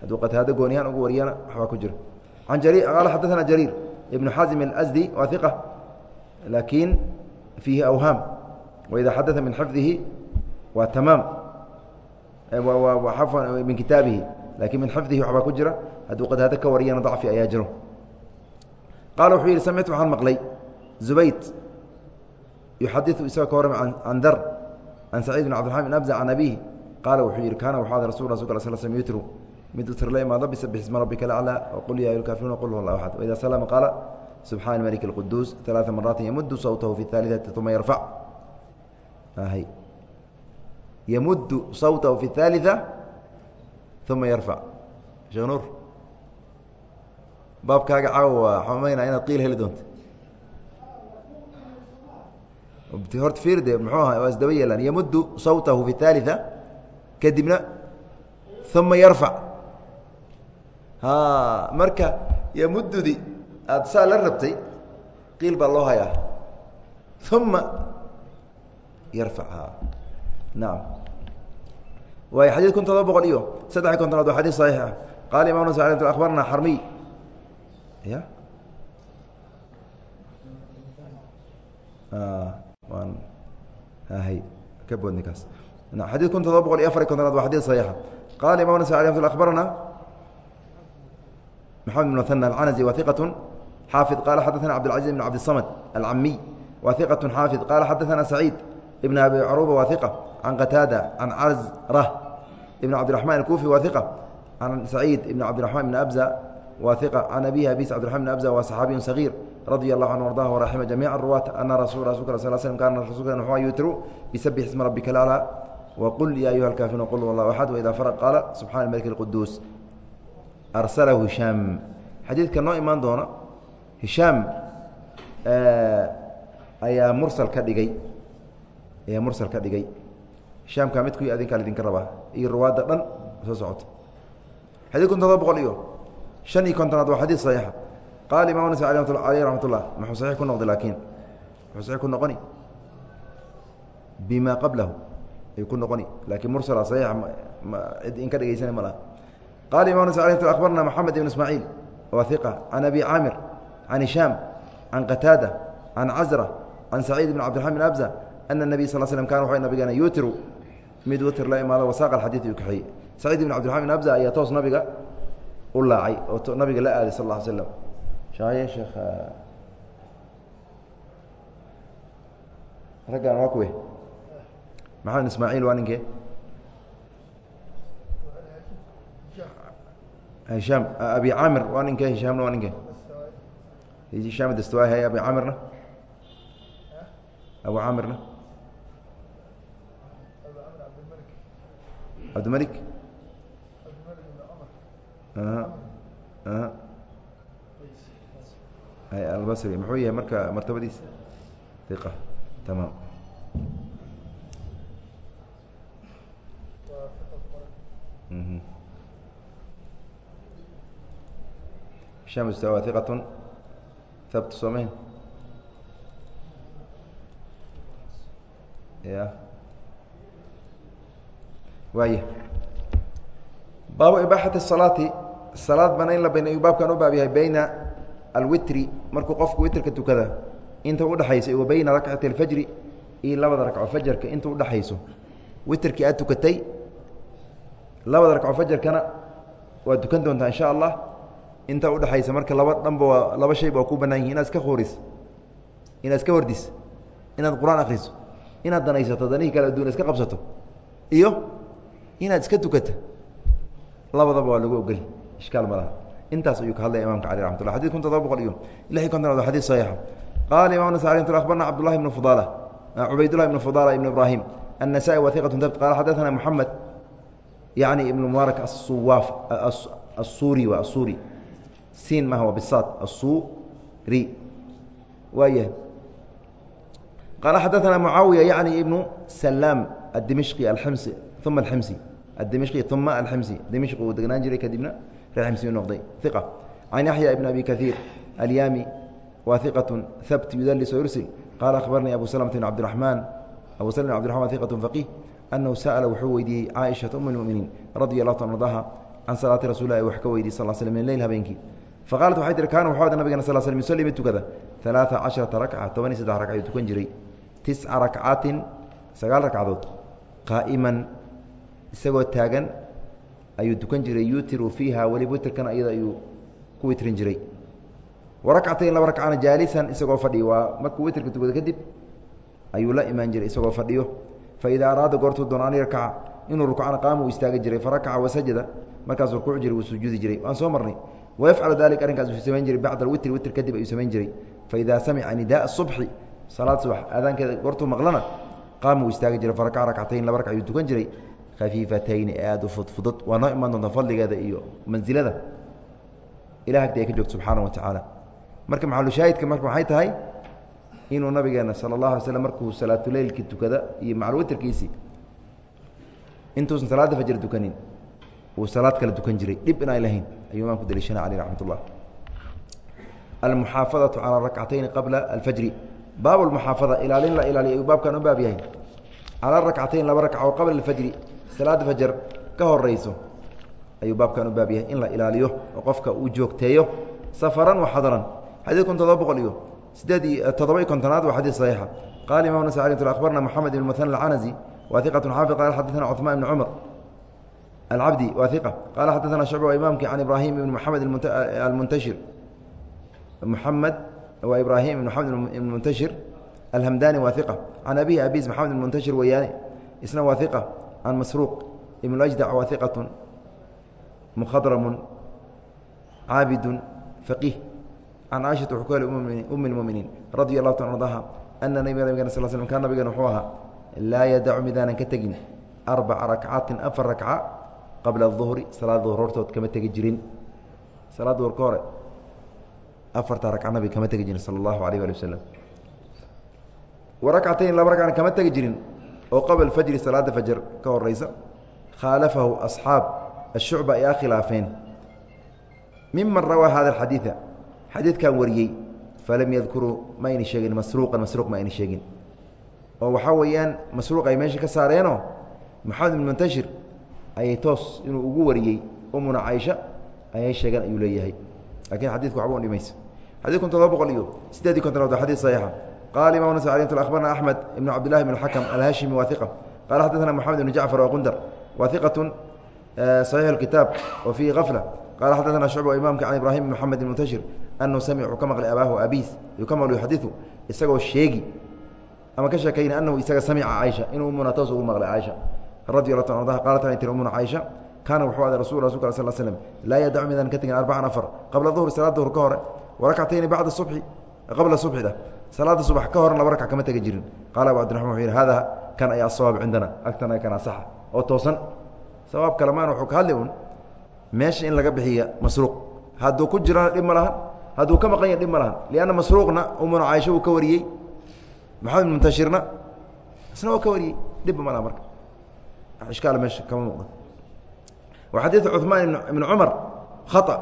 hadduu qataado gooniyahan ugu wariyana waxbaa ku jira an jari qaala xadaثana jariir ibn xaزim الأsdi waa iqة laakiin fiihi awhaam waida xadaثa min xifdihi waa tamaam min kitaabihi lakin min xifdihi waxbaa ku jira hadduu qataado ka wariyana ضacfi ayaa jiro qaala wuxuu yihi samictu waxaan maqlay zubayd yuxadiثu isagoo ka warrama can dar can saciid bn cbdiraحman bn abza can abihi qaala wuxuu yihi kaana waxu ada rasul rasulka sl slm yutru mid utir la imaado bisabix isma rabbika laclى wqul ya ayuha lkafiruun qul huwa allah axad waida slama qaala subxana malik اlquduus ثalaaثa maraatin yamudu sawtahu fi اثaaliثati uma yarfac yamudu sawtahu fi الثaaliثa uma yarfac sheekh nuur baabkaaga caawa xamaynaa inaad qiil heli doonto horta fiir de muxuu aha waa isdaba yeelaan yamudu sawtahu fi الثaaliثa kadibna uma yarfac marka yamududi aada saa la rabtay qiil baa loo hayaa. Uma yarfac naam. Waay xadid kun todoba boqol iyo saddex iy kontonaad waa xadis saxiix ah. Qaala imam nas abarna xarmiy ya? Waan hay ka boodni kaas xadid kun todoba boqol iyo afar iy kontonaad waa xadis saxiixa qala imam nas alي abarna محمد بن مثنى العنزي وثقة حافظ قال حدثنا عبد العزيز بن عبد الصمد العمي وثقة حافظ قال حدثنا سعيد ابن أبي عروبة وثقة عن قتادة عن عزرة ابن عبد الرحمن الكوفي وثقة عن سعيد ابن عبد الرحمن بن أبزة وثقة عن أبيه أبيس عبد الرحمن بن أبزة وصحابي صغير رضي الله عنه وارضاه ورحمه جميع الرواة أن رسول رسول صلى الله عليه وسلم كان رسول يتر بسبح اسم ربك الأعلى وقل يا أيها الكافرون قل والله أحد وإذا فرق قال سبحان الملك القدوس arsalahu hishaam xadiidka noo imaan doona hishaam ayaa mursal ka dhigay. Ayaa mursal ka dhigay. Hishaamka midku adinkaa idinka rabaa. Iyo ruwaadda dhan soo socoto xadid kun todoba boqol iyo shan iyo kontonaad waa xadiid saxiixa. Qaala imam nas aleyh raxmat ullah muxuu saxiix ku noqday laakiin muxuu saxiix ku noqoni? Bima qablahu ayuu ku noqoni. Laakiin mursala saxiixa cid in ka dhegeysana ma laha qal imam abarna mxamed ibn ismaaciil wa iqa can abi caamir can hishaam can qataada can cazra can saciid bn cabdiraxman bn abza ana nabiy sal slm kan wxuu nabigeena yutiru mid witir la imaado wasaaq alxadiid uu kaxeeyey saciid ibn cabdiraxman bn abza ayaa toos nabiga u laacay oo nabiga la aaday sal l slam raggan waa kuwe maxamed ismaaciil waa ninkee hishaam abi caamir waa ninke hishaamna waa ninke hishaam dastawahi abi caamirna abu caamirna cabdimalik albasri muxuu yahay marka martabadiisa? Iqa tamaam hams waa iqatun habt soomah ya. Waaya baabu ibaaxati salaati. Salaad banayn la baney baabkan u baab yahay bayna alwitri. Markuu qofku witrka tukada inta udhexaysa wa bayna rakcati alfajri iyo labada rakco fajarka inta udhexayso witrkii aad tukatay labada rakco fajarkana waad tukan doontaa insha allah inta udhexaysa marka laba dhanba waa laba shayba waa ku banaan yihin inaad iska khooris inaad iska hordis inaad qur-aan akriso inaad danaysato danihii kale adduuna iska qabsato iyo inaad iska tukata labadaba waa lagu ogoli ishkaal ma laha intaas ayuu ka hadlaya imamka cali ramat lla xadid kun todoba boqol iyo lix iyo konton xadid saxiixa qaala imam nas alي abarna cabdullahi ibnu fudala cubaydullah ibnu fudala ibnu ibrahim النسائي وثيقة ثبت قال حدثنا محمد يعني ابن مبارك الصواف الصوري والصوري سين ما هو بالصاد الصوري وايه قال حدثنا معاوية يعني ابن سلام الدمشقي الحمصي ثم الحمصي الدمشقي ثم الحمصي دمشق ودقنان جري كدبنا الحمصي النقضي ثقة عن يحيى ابن أبي كثير اليامي وثقة ثبت يدلس ويرسل قال أخبرني أبو سلمة بن عبد الرحمن أبو سلمة بن عبد الرحمن ثقة فقيه أنه سأل وxuu weydiiyey caaئشhaة أم المؤمiنiin radي الlaه ta ardاha can salaaةi rasuل lah wax ka weydiy sal sl min leyl habeenkii faqaalat waxay tihi kaana waxaa nabigana sal sl yusallii tukada alaaثa caشharata rakca toban iyo saddex ragca ayuu tukan jiray tisca rakcatin sagaal ragcadood qaa'iman isagoo taagan ayuu tukan jiray yutiru fiiha weliba witrkan iyada ayuu ku witrin jiray wa rakcatayn laba rakcana jaalisan isagoo fadhiyo waa markuu witrka tukado kadib ayuu la imaan jiray isagoo fadhiyo fa araada goortuu doono an yarkaca inuu rukcana qaama uu istaagi jiray farakaca wasajada markaasuu rukuuc jiray wuu sujuudi jiray waan soo marnay wayafcalu dalika arrinkaas uu samayn jiray bacda alwitri witr kadib ayuu samayn jiray faida samica nidaaa subxi salaad subax aadaankeeda goortuu maqlana qaama uu istaagi jiray farakaca rakcatayn laba ragc ayuu tukan jiray khafiifatayni ee aada u fudfudud waa noo imaan doonta fadligeeda iyo mansilada ilah agti ay ka joogto subxaana wa tacaala marka maxalushaahidka marka waxay tahay inuu nabigeena sala اllahu alay slm markuu salaatuleylkii tukada iyo macalwitrkiisii intuusan salaadda fajr tukanin uu salaad kale tukan jiray dhib inay lahayn ayuu imaamku daliishana aleyh raxmat ullah almuxaafadaةu calى rakcatayni qabla alfajri baab اlmuxaafada ilaalin la ilaaliya ayuu baabkan u baab yahay calaa rakcatayn laba rakca oo qabla alfajri salaada fajar ka horeyso ayuu baabkan u baab yahay in la ilaaliyo oo qofka uu joogteeyo safaran wa xadaran xadiid kun todoba boqol iyo sideed iyo todoba iyo kontonaad waa xadiid saxiixa qala imam nas alي akhbarna moxamed ibn muhan alcanazi wa iqat xaafid qala xadana cuثmaan ibn cumar wa iqa qala xadana shucba waa imaamki can ibrahim ibn moxamed almuntashir moxamed waa ibrahim ibn moxamed ibn muntashir alhamdani wa iqa can abihi abis moxamed ibn muntashir weyaane isna waa iqa can masruuq ibn ajdac wa iqatu mukhadramu caabidu faqiih can caaishata wuxuu ka heli um اlmuminiin radi allahu ta ardaha ana nabiga nabigana sal slm kaan nabigana wuxuu qabla اظuhri salaada duhr hortood kama tegi jirin. Salaad duhr ka hore afarta ragcana bay kama tegi jirin sala allahu alayh ali wasalam wa rakcatayn laba ragcana kama tegi jirin oo qabla fajri salaada fajar ka horeysa khaalafahu asxaab ashucba ayaa khilaafeen miman rawaa hada alxadiida xadiidkan wariyey falam yadkuruu ma sheegin masruuqan masruuq ma ayna sheegin. Oo waxaa weeyaan masruuq ay meesha ka saareenoo maxamed ibn muntashir ayay toos inuu ugu wariyey umuna caaisha ayay sheegeen ayuu leeyahay. Lakiin xadiku waba dhimaysa. Xadi todoba boqol iyo sideedi kontonood waa xadii saxiixa. Qala imam nas abarna axmed ibn cabdillahi bn اxakam alhashimi wa iqa qala xadana moxamed jacfar waqundar wa iqatun saxiix اkitaab wa fiihi afla qala xadana shucba imamka can ibrahim bn mxamed muntashir anahu samicuu ka maqlay abaahu abiis yukamalu yuxadiu isagoo sheegi ama ka sheekayna anahu isaga samica caaisha inuu muna radi qalat anay tiri umuna caaisha kaana wuxuu aday rasul rasulka al sl slm laa yadacu midaan ka tegin arbacan afar qabla duhri salaad duhr ka hore warakcatayni bacda subxi qabla subxida salaada subax ka horan laba rakc kama tegi jirin. Qaala abu cabdiraxman wuxuu yidhi hada kan ayaa asawaab cindana agtana kana saxa oo toosan. Sawaab kalamaan wuxuu ka hadli un meesha in laga bixiya masruuq hadduu ku jirana dhib ma lahan hadduu ka maqan yaha dhib ma lahan lianna masruuqna umuna caaisho uu ka wariyey maxamed muntashirna isna oo ka wariyey dhibba ma laha marka ishkaal meesha kama muuqda. Wa xadiid cumaan ibn cumar khaa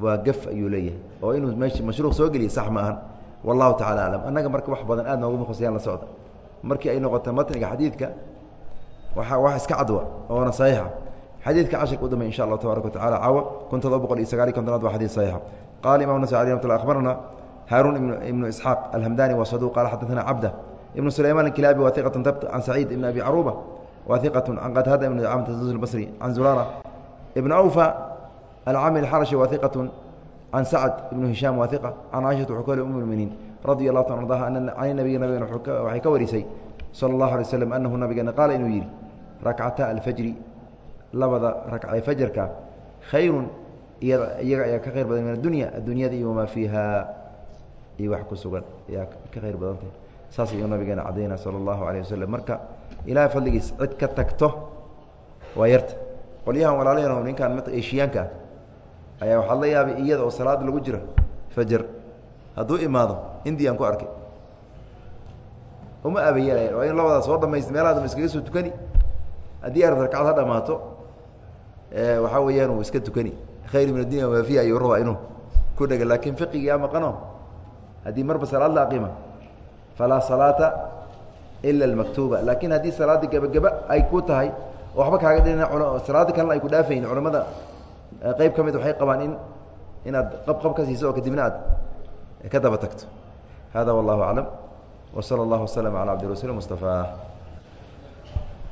waa gaf ayuu leeyahay oo inuu meesha mashruuq soo geliyay sax ma ahan. Wallahu tacala aclam annaga marka wax badan aad nooguma khusayaan la socda. Markii ay noqota matniga xadiidka waa wax iska cadwa oona saxiixa. Xadiidka cashirka udambey insha allah tabarak wa tacala caawa kun todoba boqol iyo sagaaliy kontonaad waa xadiid saxiixa. Qaala imam nas ali amatullah akhbarana haaruun ibnu isxaaq alhamdani waa saduq qaala xadaثana cabda ibnu sulaymaan alkilaabi waa iqatan dabt can saciid ibn abi caruuba can qataada ibn camt basri can zurara ibn awfa alcami اxarashi wa iqat can sacd ibnu hishaam wa iqa can caaishata wuxuu ka wali um muminiin radi allahu ta ardaha can nabiyi nabigana waxay ka warisay sala اllahu alay slam anahu nabigeena qaala inuu yidhi rakcata alfajri labada ragcee fajarka khayrun iyaga ayaa ka khayr badan min addunya addunyada iyo wamaa fiiha iyo wax ku sugan ayaa ka khayr badantahy saas ayuu nabigeena cadayna sala allahu alayh wasalam marka ilahay fadligiis cid ka tagto. Waa yarta qolyahan walaalaheen ninkaan m eshiyaanka ah ayaa waxaad la yaabay iyada oo salaad lagu jiro fajar. Hadduu imaado indian ku arkay uma abayeelaya waa in labadaas soo dhamayst meelahaadama iskaga soo tukani. Haddii arad ragcad ha dhamaato waxaa weeyaan uu iska tukani. Khayr min addunya maa fiiha ayuu rabaa inuu ku dhega. Laakiin fiqigaa maqano? Haddii marba salaad la aqima falaa salaata ila almaktuuba laakiin haddii salaadda gebageba ay ku tahay oo waxba kaaga dhina salaada kalena ay ku dhaafayn culamada qeyb ka mid waxay qabaan in inaad qabqab ka siiso oo kadibna aad ka daba tagto hada wallahu aclam w salى اllah waslm alى cabdi rasul mustafa